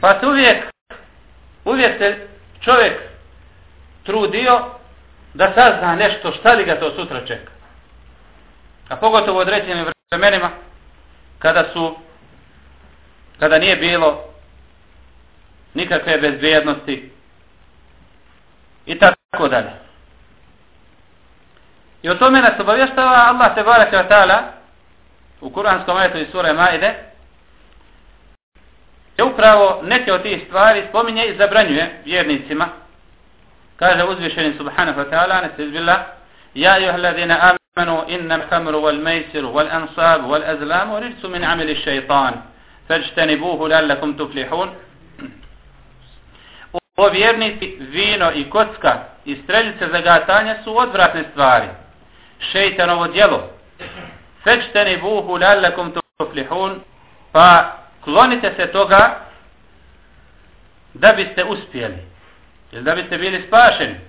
Pa se uvijek, uvijek se čovjek trudio da sazna nešto šta li ga to sutra čeka. A pogotovo u određenim vremenima kada su kada nije bilo nikakve bezbjednosti i tako dalje. I o tome nas obavještava Allah te baraka ta'ala u kuranskom ajetu iz sura Maide je upravo neke od tih stvari spominje i zabranjuje vjernicima. Kaže uzvišeni subhanahu wa ta'ala ne se izbila Ja juh ladina amanu innam hamru wal mejsiru wal ansabu wal azlamu ričcu min amili šeitan fađtani lallakum tuflihun O vjernici vino i kocka i streljice zagatanja su odvratne stvari. Šeitanovo djelo Fećteni buhu lallakum tuflihun. Pa klonite se toga da biste uspjeli. Ili da biste bili spašeni.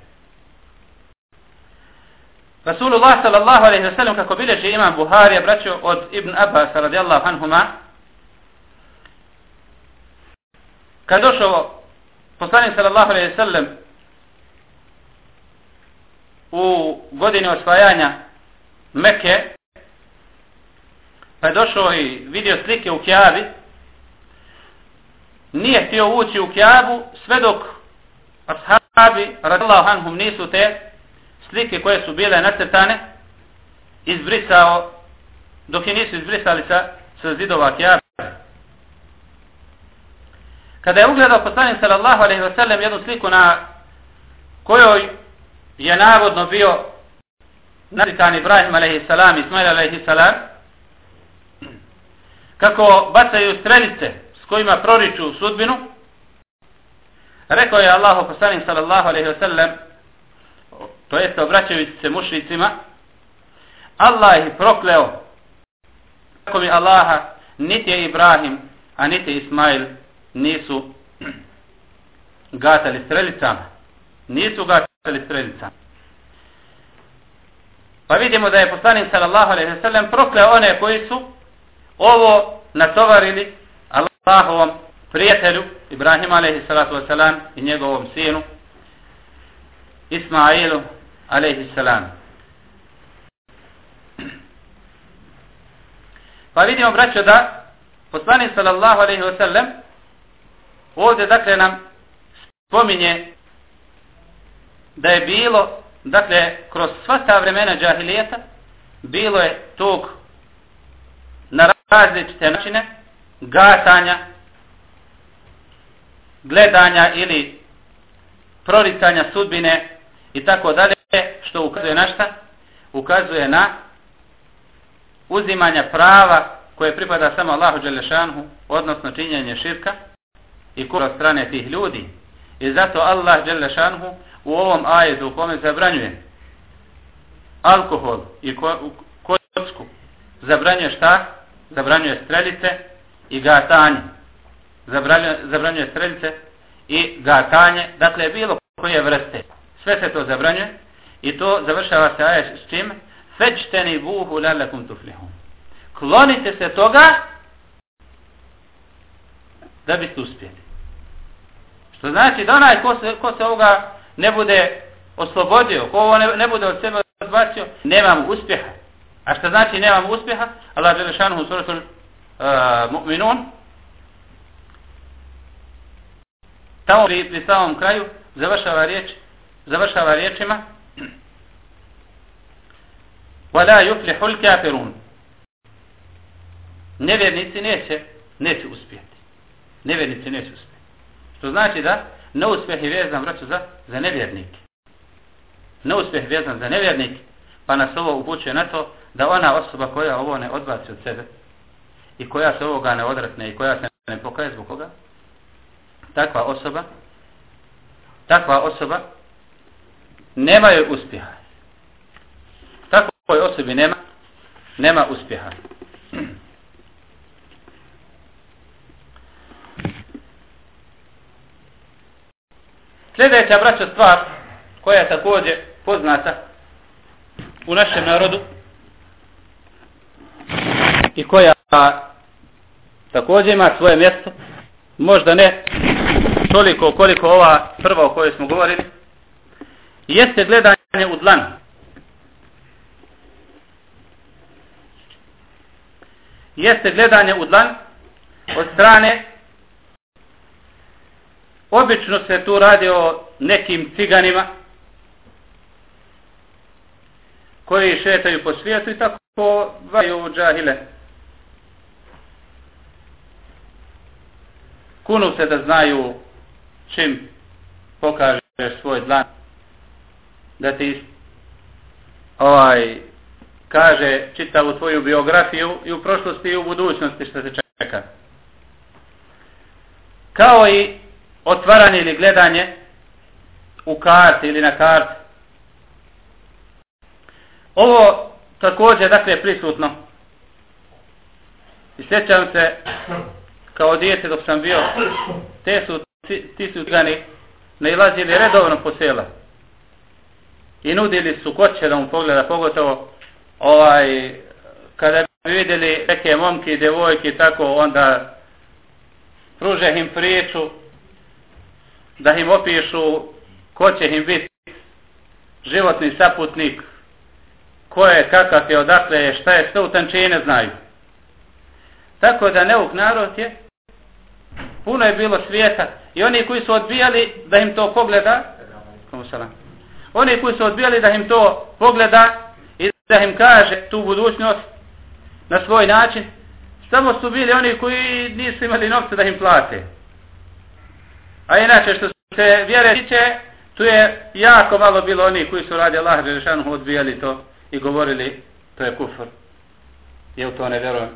Rasulullah sallallahu alaihi wa sallam kako bileži imam Buharija braćo od Ibn Abbas radijallahu anhuma kad došao poslanik sallallahu alejhi ve sellem u godini osvajanja Mekke pa je došao i vidio slike u Kjavi nije htio ući u Kjavu sve dok ashabi radijallahu anhum nisu te slike koje su bile nacrtane izbrisao dok je nisu izbrisali sa, sa zidova Kjavi kada je ugledao poslanik sallallahu alejhi ve sellem jednu sliku na kojoj je navodno bio naslikan Ibrahim alejhi salam i Ismail alejhi salam kako bacaju strelice s kojima proriču sudbinu rekao je Allahu poslanik sallallahu alejhi ve sellem to jest obraćajući se mušricima Allah ih prokleo kako mi Allaha niti je Ibrahim a niti Ismail nisu gatali strelicama. Nisu gatali strelicama. Pa vidimo da je poslanik sallallahu alejhi ve sellem prokleo one koji su ovo natovarili Allahovom prijatelju Ibrahim alejhi salatu ve i njegovom sinu Ismailu alejhi salam. Pa vidimo braćo da poslanik sallallahu alejhi ve sellem Ovdje dakle nam spominje da je bilo, dakle, kroz sva ta vremena džahilijeta, bilo je tog različite načine gatanja, gledanja ili proricanja sudbine i tako dalje, što ukazuje na šta? Ukazuje na uzimanja prava koje pripada samo Allahu Đelešanhu, odnosno činjenje širka i kura strane tih ljudi. I zato Allah Đelešanhu u ovom ajetu u kome zabranjuje alkohol i kocku, zabranjuje šta? Zabranjuje strelice i gatanje. Zabranjuje, zabranjuje strelice i gatanje, dakle bilo koje vrste. Sve se to zabranjuje i to završava se ajet s čim? Fečteni buhu lalakum tuflihum. Klonite se toga da biste uspjeli. Što znači da onaj ko se, ko se ovoga ne bude oslobodio, ko ovo ne, ne bude od sebe odbacio, nemam uspjeha. A što znači nemam uspjeha? Allah je rešanu u suratul uh, mu'minun. Tamo pri, pri samom kraju završava riječ, završava riječima وَلَا يُفْلِحُ الْكَافِرُونَ Nevjernici neće, neće uspjeti. Nevjernici neće uspjeti. Što znači da neuspjeh je vezan, vraću, za, za nevjernike. Neuspjeh je vezan za nevjernike, pa nas ovo upućuje na to da ona osoba koja ovo ne odbaci od sebe i koja se ovoga ne odratne i koja se ne pokaje zbog koga, takva osoba, takva osoba nema joj uspjeha. Takvoj osobi nema, nema uspjeha. Sljedeća braća stvar koja je također poznata u našem narodu i koja također ima svoje mjesto, možda ne toliko koliko ova prva o kojoj smo govorili, jeste gledanje u dlan. Jeste gledanje u dlan od strane Obično se tu radi o nekim ciganima koji šetaju po svijetu i tako vaju džahile. Kunu se da znaju čim pokažeš svoj dlan da ti ovaj kaže čitavu tvoju biografiju i u prošlosti i u budućnosti što se čeka. Kao i otvaranje ili gledanje u karti ili na karti. Ovo također dakle prisutno. I sjećam se kao dijete dok sam bio, te su, ti, ti su gani nailazili redovno po sela. I nudili su koće da mu pogleda, pogotovo ovaj, kada bi vidjeli neke momke i devojke tako, onda pruže im priču da im opišu ko će im biti životni saputnik, ko je, kakav je, odakle je, šta je, sve u tančine znaju. Tako da neuk narod je, puno je bilo svijeta i oni koji su odbijali da im to pogleda, oni koji su odbijali da im to pogleda i da im kaže tu budućnost na svoj način, samo su bili oni koji nisu imali novce da im plate. A inače što se vjere tiče, tu je jako malo bilo oni koji su radi Allah Žešanu odbijali to i govorili to je kufr. Ja u to ne vjerujem.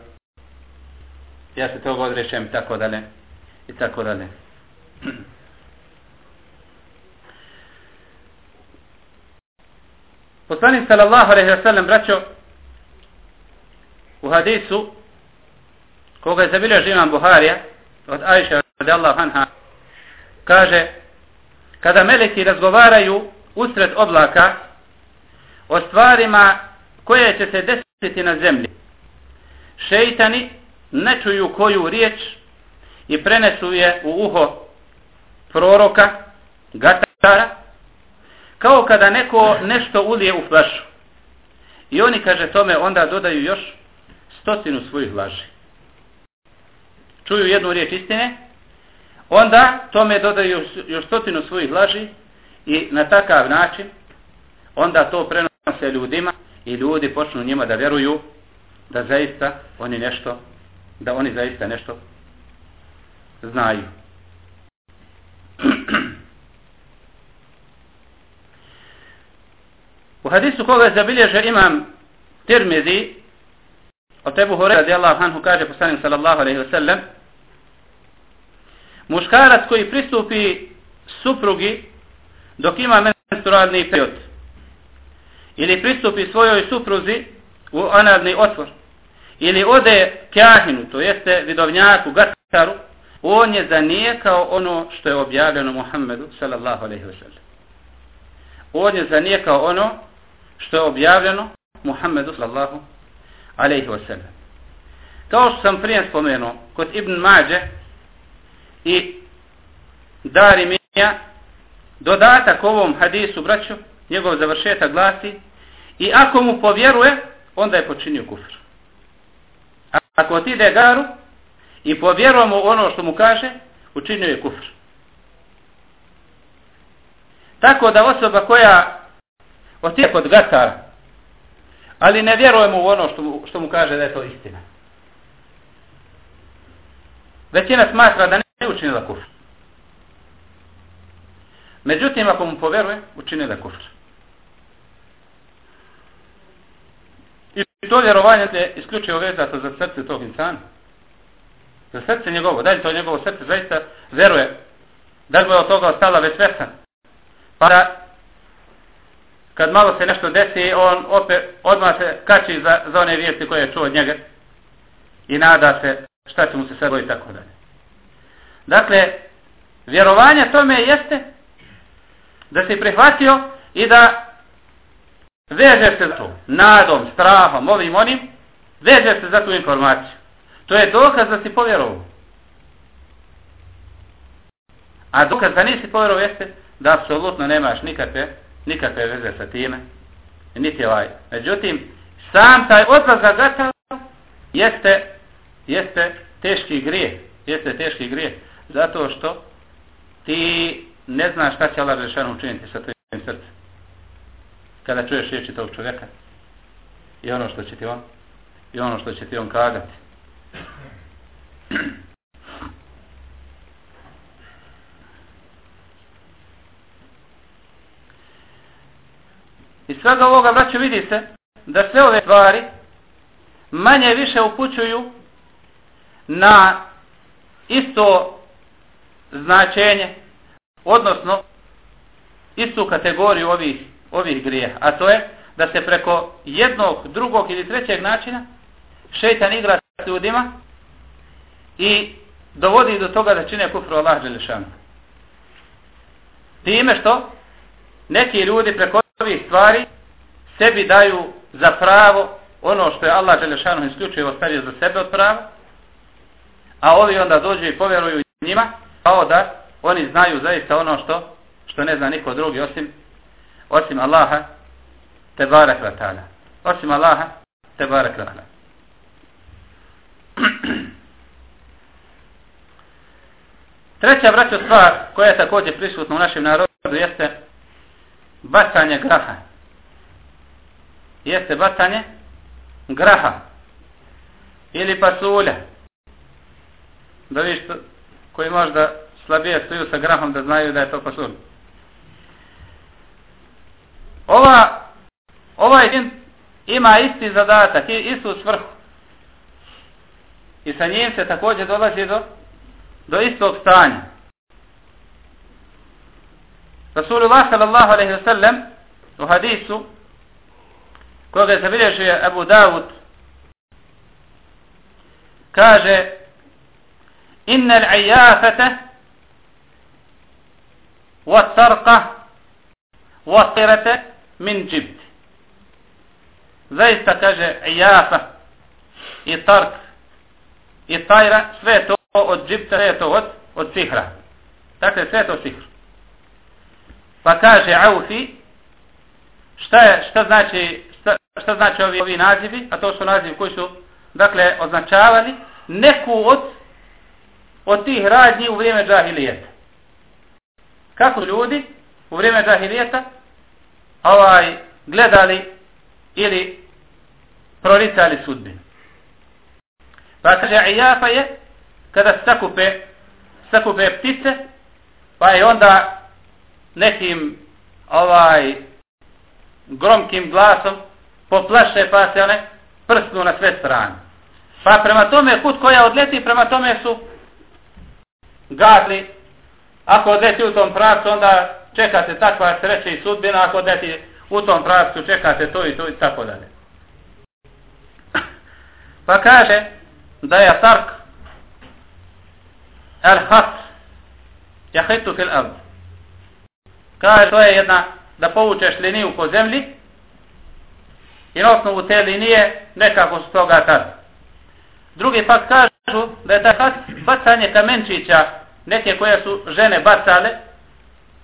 Ja se toga odrešem tako tako dalje. I tako dalje. Poslanik sallallahu alejhi ve sellem braćo u hadisu koga je zabilježio imam Buharija od Ajše radijallahu anha kaže kada meleki razgovaraju usred oblaka o stvarima koje će se desiti na zemlji šeitani ne čuju koju riječ i prenesu je u uho proroka gatara kao kada neko nešto ulije u flašu. I oni kaže tome onda dodaju još stotinu svojih laži. Čuju jednu riječ istine onda tome dodaju još stotinu svojih laži i na takav način onda to prenose ljudima i ljudi počnu njima da vjeruju da zaista oni nešto da oni zaista nešto znaju. U hadisu koga je zabilježio imam Tirmizi Od Ebu Hore radijallahu anhu kaže poslanik sallallahu alaihi wa sallam muškarac koji pristupi suprugi dok ima menstrualni period ili pristupi svojoj supruzi u analni otvor ili ode kjahinu, to jeste vidovnjaku, gataru, on je zanijekao ono što je objavljeno Muhammedu sallallahu alejhi ve sellem. On je zanijekao ono što je objavljeno Muhammedu sallallahu alejhi ve sellem. Kao što sam prije spomenuo, kod Ibn Mađe i Darimija, dodatak ovom hadisu, braću, njegov završetak glasi, i ako mu povjeruje, onda je počinio kufr. Ako ti ide garu i povjerujemo ono što mu kaže, učinio je kufr. Tako da osoba koja otije kod gatara, ali ne vjerujemo u ono što mu, što mu kaže da je to istina. Većina smatra da ne učinila kufr. Međutim, ako mu poveruje, učinila kufr. I to vjerovanje je isključivo vezato za srce tog insana. Za srce njegovo. Da li to njegovo srce zaista veruje? Da li je od toga ostala već vesan? Pa da kad malo se nešto desi, on opet odmah se kači za, za one vijesti koje je čuo od njega i nada se šta će mu se sve i tako dalje. Dakle, vjerovanje tome jeste da se prihvatio i da veže se za to, nadom, strahom, ovim onim, veže se za tu informaciju. To je dokaz da si povjerovao. A dokaz da nisi povjerovao jeste da apsolutno nemaš nikakve, nikakve veze sa time. Niti ovaj. Međutim, sam taj odlazak gata jeste, jeste teški grije. Jeste teški grije. Zato što ti ne znaš šta će Allah rešeno učiniti sa tvojim srcem kada čuješ riječi tog čovjeka i ono što će ti on i ono što će ti on kagati. I svega ovoga, braću, vidi se da sve ove stvari manje više upućuju na isto značenje, odnosno istu kategoriju ovih ovih grijeha, a to je da se preko jednog, drugog ili trećeg načina šeitan igra s ljudima i dovodi do toga da čine kufru Allah Želešanu. Time što neki ljudi preko ovih stvari sebi daju za pravo ono što je Allah Đelešanu isključivo ostavio za sebe od prava, a ovi onda dođu i povjeruju njima, kao da oni znaju zaista ono što što ne zna niko drugi osim osim Allaha te barek wa ta'ala. Osim Allaha te barek wa ta'ala. Treća braća stvar koja je također prisutna u našem narodu jeste bacanje graha. Jeste bacanje graha ili pasulja. Da viš koji možda slabije stoju sa grahom da znaju da je to pasulj. Ova, ovaj din ima isti zadatak i istu svrhu. I sa njim se također dolazi do, do istog stanja. Rasulullah sallallahu alaihi wa sallam u hadisu koga je zabilježio Abu Dawud kaže inna al-ijafata wa tarqa wa tirata min džibt. Zaista kaže jafa i tark i tajra, sve to od džibta, sve to od, od sihra. Dakle, sve to sihr. Pa kaže Aufi, šta, je, šta znači šta, šta znači ovi, ovi nazivi, a to su nazivi koji su dakle, označavali neku od od tih radnji u vrijeme džahilijeta. Kako ljudi u vrijeme džahilijeta ovaj gledali ili proricali sudbinu. Pa kaže ijafa je kada sakupe sakupe ptice pa je onda nekim ovaj gromkim glasom poplaše pa se one prsnu na sve strane. Pa prema tome put koja odleti, prema tome su gadli. Ako odleti u tom pravcu, onda čeka se takva sreća i sudbina, ako odleti u tom pravcu, čekate to i to i tako dalje. Pa kaže da je tark el hat jahitu fil ard. Kaže to je jedna da povučeš liniju po zemlji i na osnovu te linije nekako su toga kad. Drugi pak kažu da je taj bacanje kamenčića neke koje su žene bacale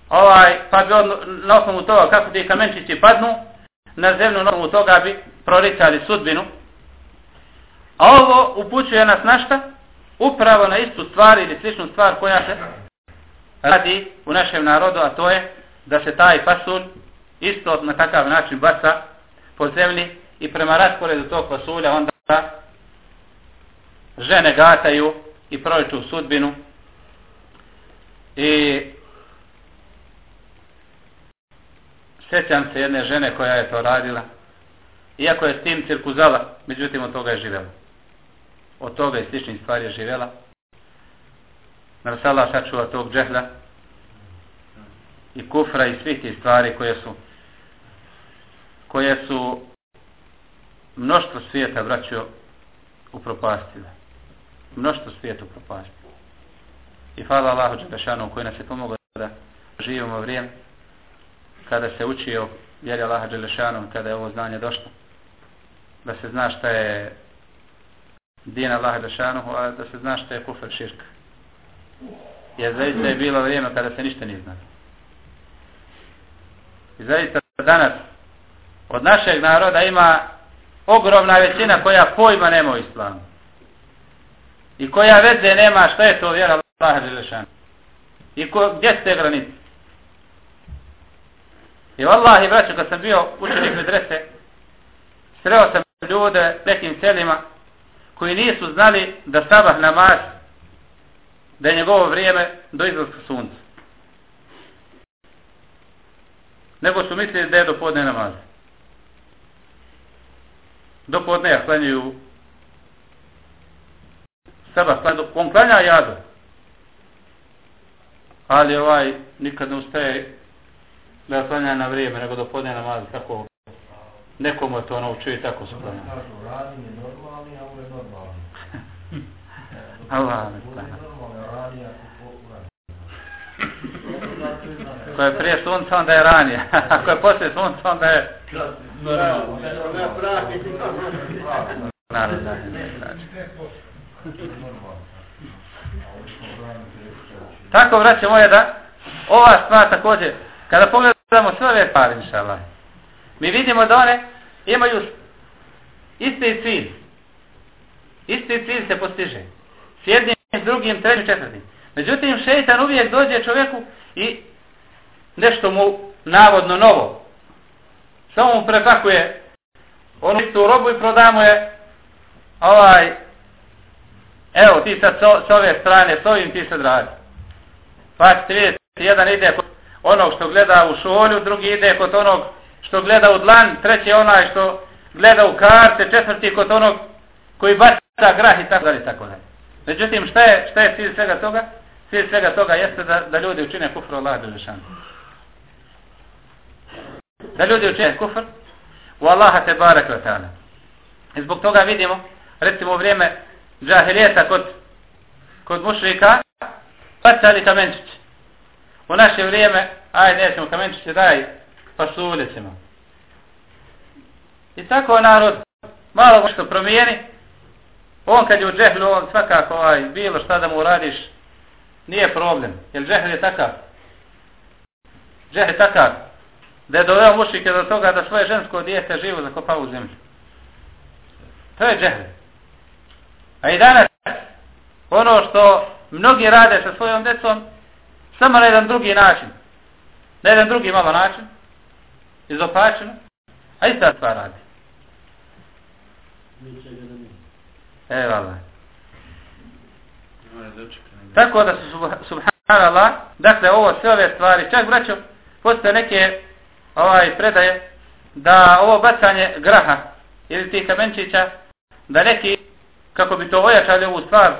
ovaj, pa bi on, na osnovu toga kako ti kamenčići padnu na zemlju na osnovu toga bi proricali sudbinu A ovo upućuje nas na šta? Upravo na istu stvar ili sličnu stvar koja se radi u našem narodu, a to je da se taj fasulj isto na takav način baca po zemlji i prema rasporedu tog pasulja onda žene gataju i proliču sudbinu i sjećam se jedne žene koja je to radila iako je s tim cirkuzala međutim od toga je živjela od toga i sličnih stvari je živjela. narasala sačuva tog džehla i kufra i svih tih stvari koje su koje su mnoštvo svijeta vraćao u. Mnoštvo svijeta u. I hvala Allahu Đelešanu koji nas je pomogao da živimo vrijeme kada se učio vjeri Allaha Đelešanu kada je ovo znanje došlo da se zna šta je din Allaha Đelešanu, a da se zna šta je kufr širka. Jer zaista je bilo vrijeme kada se ništa nije znao. I zaista danas od našeg naroda ima ogromna većina koja pojma nema o islamu. I koja veze nema što je to vjera Allaha Đašanuhu. I ko, gdje ste granice? I vallahi, braću, kad sam bio učenik medrese, sreo sam ljude nekim selima koji nisu znali da sabah namaz da je njegovo vrijeme do izlaska sunca. Nego su mislili da je do podne namaz. Do podne ja klanjuju sabah klanju, on klanja jadu. Ali ovaj nikad ne ustaje da klanja na vrijeme, nego do podne namaz. Tako nekomu je to naučio i tako se klanja. Radim je. Allah Ako je prije sunca, onda je ranije. Ako je poslije sunca, onda je... Normalno. Naravno, Tako, vraće moje, da ova stvar također, kada pogledamo sve ove pari, inša mi vidimo da one imaju isti cilj. Isti cilj se postiže. S jednim, s drugim, trećim, četvrtim. Međutim, šeitan uvijek dođe čovjeku i nešto mu navodno novo. Samo mu prepakuje onu istu robu i prodamo je ovaj evo ti sad s ove strane s ovim ti sad radi. Pa ćete vidjeti, jedan ide kod onog što gleda u šolju, drugi ide kod onog što gleda u dlan, treći onaj što gleda u karte, četvrti kod onog koji baca grah i tako dalje, tako dalje. Međutim, šta je, šta je cilj svega toga? Cilj svega toga jeste da, da ljudi učine kufru Allah Đelešanu. Da ljudi učine kufr u Allaha te barak wa ta'ala. I zbog toga vidimo, recimo u vrijeme džahilijeta kod, kod mušrika, bacali kamenčić. U naše vrijeme, aj nećemo kamenčiće, daj pasulicima. I tako narod malo što promijeni, on kad je u džehlu, on svakako ovaj, bilo šta da mu uradiš, nije problem. Jer džehl je takav. Džehl je takav. Da je doveo mušike do toga da svoje žensko dijete živo zakopa u zemlju. To je džehl. A i danas, ono što mnogi rade sa svojom decom, samo na jedan drugi način. Na jedan drugi malo način izopačeno, a ista stvar radi. E, vala. Tako da su subhanallah, dakle ovo sve ove stvari, čak braćo, postoje neke ovaj predaje da ovo bacanje graha ili tih kamenčića, da neki kako bi to ojačali ovu stvar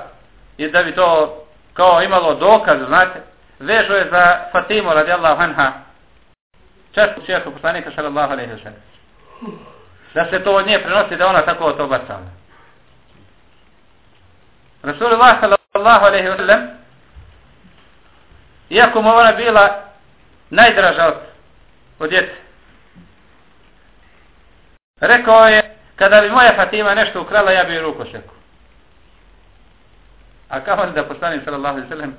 i da bi to kao imalo dokaz, znate, vežu je za Fatimu radijallahu anha, čestu često poslanika sallallahu alaihi wa sallam. Da se to od nje prenosi da ona tako to bacala. Rasulullah sallallahu alaihi wa sallam, iako mu ona bila najdraža od, od djece, rekao je, kada bi moja Fatima nešto ukrala, ja bi ruku sekao. A kao da poslanik sallallahu alaihi ve sallam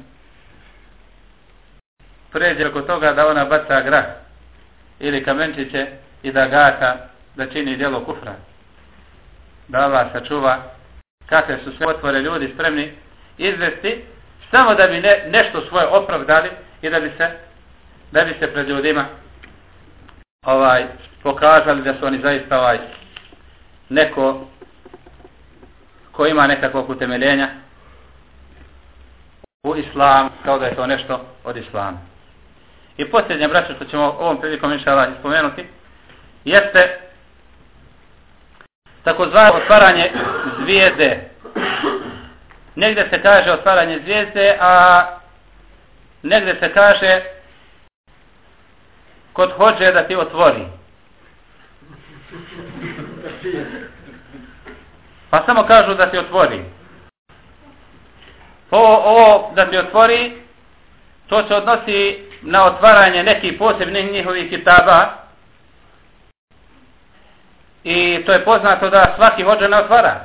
pređe oko toga da ona baca grah ili kamenčiće i da gata da čini djelo kufra. Da Allah sačuva kakve su sve otvore ljudi spremni izvesti samo da bi ne, nešto svoje opravdali i da bi se da bi se pred ljudima ovaj pokazali da su oni zaista ovaj neko ko ima nekakvog utemeljenja u islam kao da je to nešto od islama. I posljednje braće što ćemo ovom prilikom inšala spomenuti jeste takozvano otvaranje zvijezde. Negde se kaže otvaranje zvijezde, a negde se kaže kod hođe da ti otvori. Pa samo kažu da ti otvori. Ovo, ovo da ti otvori, to se odnosi na otvaranje nekih posebnih njihovih kitaba, I to je poznato da svaki hođa ne otvara.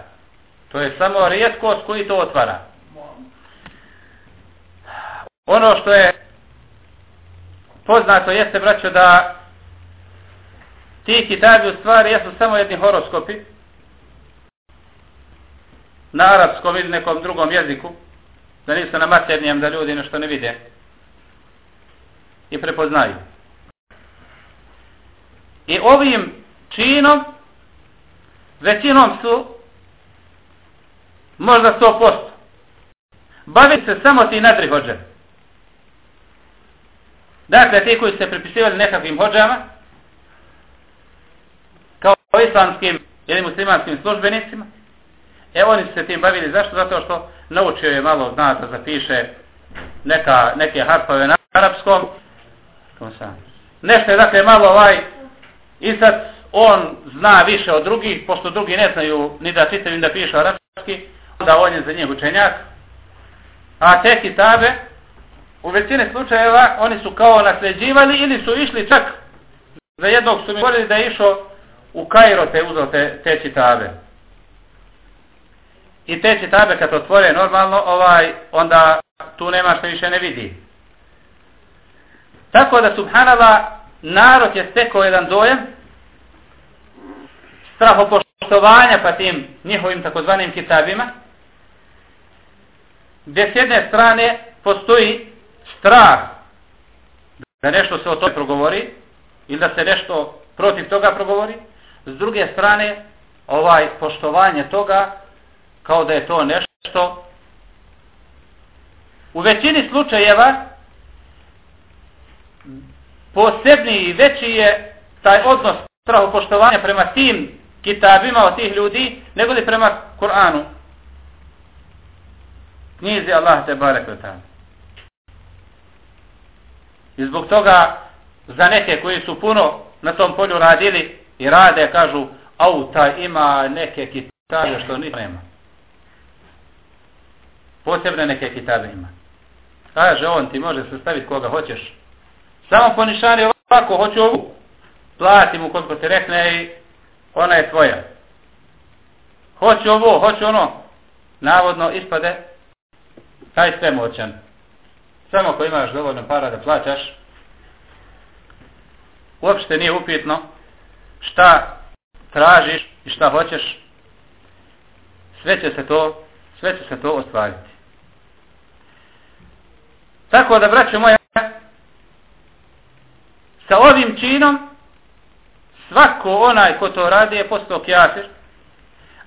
To je samo rijetkost koji to otvara. Ono što je poznato jeste, braćo, da ti kitabi u stvari jesu samo jedni horoskopi na arapskom ili nekom drugom jeziku, da nisu na maternijem da ljudi nešto ne vide i prepoznaju. I ovim činom većinom su možda 100%. Bavi se samo ti nadri hođe. Dakle, te koji se prepisivali nekakvim hođama, kao islamskim ili muslimanskim službenicima, e oni su se tim bavili. Zašto? Zato što naučio je malo zna da zapiše neka, neke harpove na arapskom. Nešto je dakle malo ovaj i sad on zna više od drugih, pošto drugi ne znaju ni da čitaju ni da pišu arapski, onda on je za njih učenjak. A te kitabe, u većini slučajeva, oni su kao nasljeđivali ili su išli čak za jednog su mi govorili da je išao u Kairo te uzao te, te čitabe. I te čitabe kad otvore normalno, ovaj, onda tu nema što više ne vidi. Tako da subhanallah, narod je stekao jedan dojem, strahopoštovanja pa tim njihovim takozvanim kitabima, gdje s jedne strane postoji strah da nešto se o tome progovori ili da se nešto protiv toga progovori, s druge strane ovaj poštovanje toga kao da je to nešto u većini slučajeva posebni i veći je taj odnos strahopoštovanja prema tim kitabima od tih ljudi, nego li prema Kur'anu. Knjizi Allah te barek I zbog toga za neke koji su puno na tom polju radili i rade, kažu, auta ima neke kitabe što ni nema. Posebne neke kitabe ima. Kaže, on ti može se staviti koga hoćeš. Samo ponišani ovako, hoću ovu. Plati mu koliko ti rekne i ona je tvoja. Hoće ovo, hoće ono, navodno ispade taj sve moćan. Samo ako imaš dovoljno para da plaćaš, uopšte nije upitno šta tražiš i šta hoćeš, sve će se to, sve će se to ostvariti. Tako da, braćo moja, sa ovim činom svako onaj ko to radi je postao kjafir.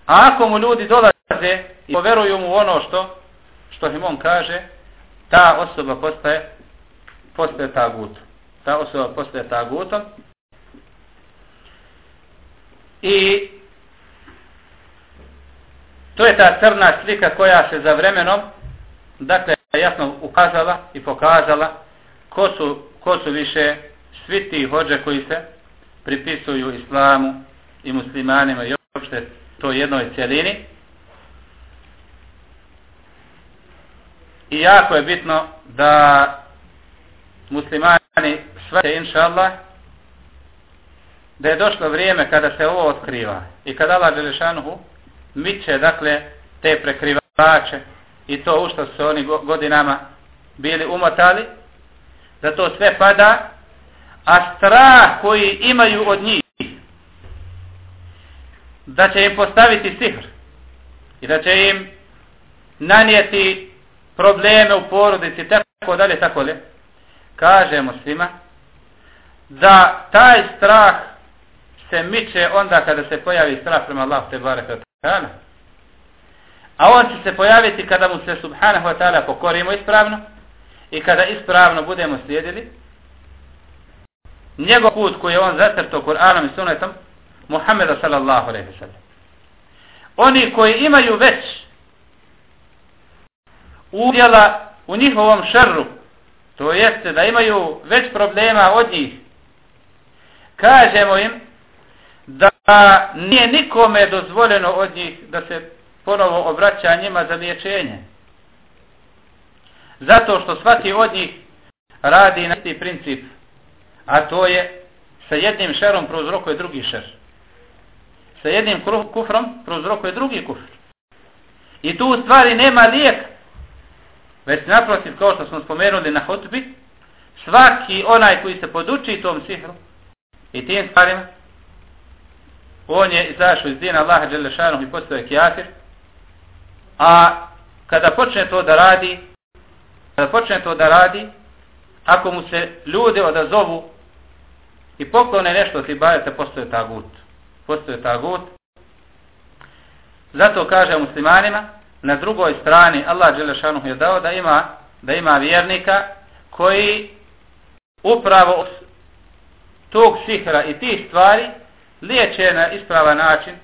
A ako mu ljudi dolaze i poveruju mu ono što što im on kaže, ta osoba postaje postaje tagut. Ta osoba postaje tagutom. I To je ta crna slika koja se za vremenom dakle jasno ukazala i pokazala ko su, ko su više svi ti hođe koji se pripisuju islamu i muslimanima i uopšte to jednoj cijelini. I jako je bitno da muslimani sve inša Allah da je došlo vrijeme kada se ovo otkriva i kada Allah Đelešanuhu miće dakle te prekrivače i to u što su oni godinama bili umotali da to sve pada a strah koji imaju od njih da će im postaviti sihr i da će im nanijeti probleme u porodici tako dalje tako dalje kažemo svima da taj strah se miče onda kada se pojavi strah prema Allah te baraka ta'ala. A on će se pojaviti kada mu se subhanahu wa ta'ala pokorimo ispravno i kada ispravno budemo slijedili njegov put koji je on zacrto Kur'anom i sunetom Muhammeda sallallahu alaihi sallam. Oni koji imaju već udjela u njihovom šerru, to jeste da imaju već problema od njih, kažemo im da nije nikome dozvoljeno od njih da se ponovo obraća njima za liječenje. Zato što svaki od njih radi na isti princip, a to je sa jednim šerom prouzrokuje drugi šer. Sa jednim kufrom prouzrokuje drugi kufr. I tu u stvari nema lijek. Već naprotiv, kao što smo spomenuli na hotbi, svaki onaj koji se poduči tom sihru i tim stvarima, on je izašao iz dina Allaha Đelešanom i postao je kjafir, a kada počne to da radi, kada počne to da radi, ako mu se ljude odazovu i poklone nešto od ibadeta, postoje tagut. Postoje tagut. Zato kaže muslimanima, na drugoj strani Allah Đelešanuhu je dao da ima, da ima vjernika koji upravo tog sihra i tih stvari liječe na ispravan način,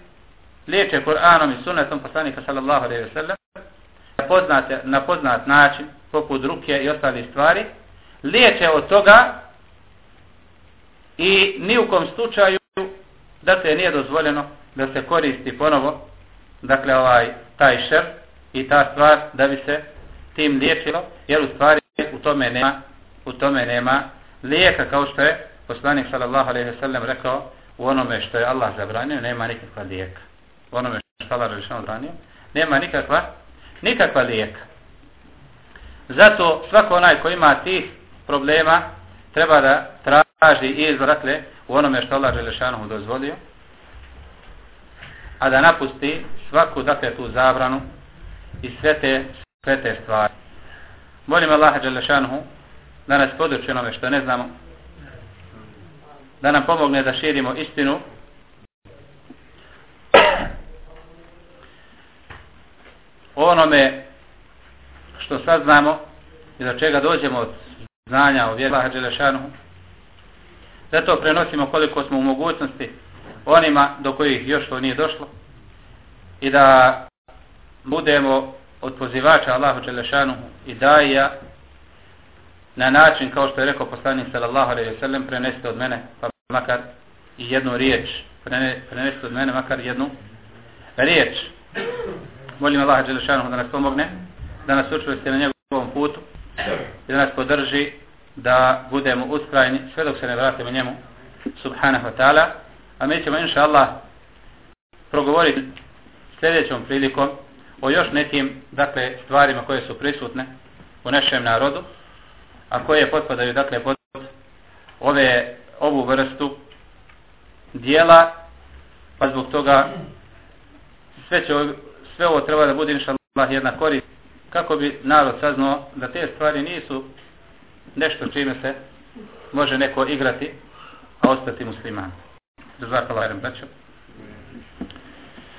liječe Kur'anom i sunnetom poslanika sallallahu alaihi wa sallam, na poznat, na poznat način, poput ruke i ostali stvari, liječe od toga i ni u kom slučaju da se nije dozvoljeno da se koristi ponovo, dakle ovaj taj šer i ta stvar da bi se tim liječilo, jer u stvari u tome nema, u tome nema lijeka kao što je poslanik sallallahu alejhi ve sellem rekao u onome što je Allah zabranio nema nikakva lijeka. U onome što je Allah zabranio nema nikakva nikakva lijeka. Zato svako onaj ko ima tih problema treba da traži izvratle u onome što Allah Želešanohu dozvolio, a da napusti svaku dakle tu zabranu i sve te, sve te stvari. Molim Allah Želešanohu da nas poduči onome što ne znamo, da nam pomogne da širimo istinu, onome što sad znamo i do čega dođemo od znanja o vjeru Allaha Đelešanuhu. Zato prenosimo koliko smo u mogućnosti onima do kojih još to nije došlo i da budemo od pozivača Allahu Đelešanuhu i daja na način kao što je rekao poslanik sallallahu alejhi ve sellem prenesite od mene pa makar i jednu riječ. Prenesite od mene makar jednu riječ. Molim Allaha dželle da nas pomogne da nas učvrsti na njegovom putu i da nas podrži da budemo ustrajni sve dok se ne vratimo njemu subhanahu wa ta'ala. A mi ćemo inša Allah progovoriti sljedećom prilikom o još nekim dakle stvarima koje su prisutne u našem narodu a koje potpadaju dakle pod ove ovu vrstu dijela pa zbog toga sve će sve ovo treba da bude inša Allah jedna korist kako bi narod saznao da te stvari nisu nešto čime se može neko igrati, a ostati musliman. Zahvaljujem, braćo.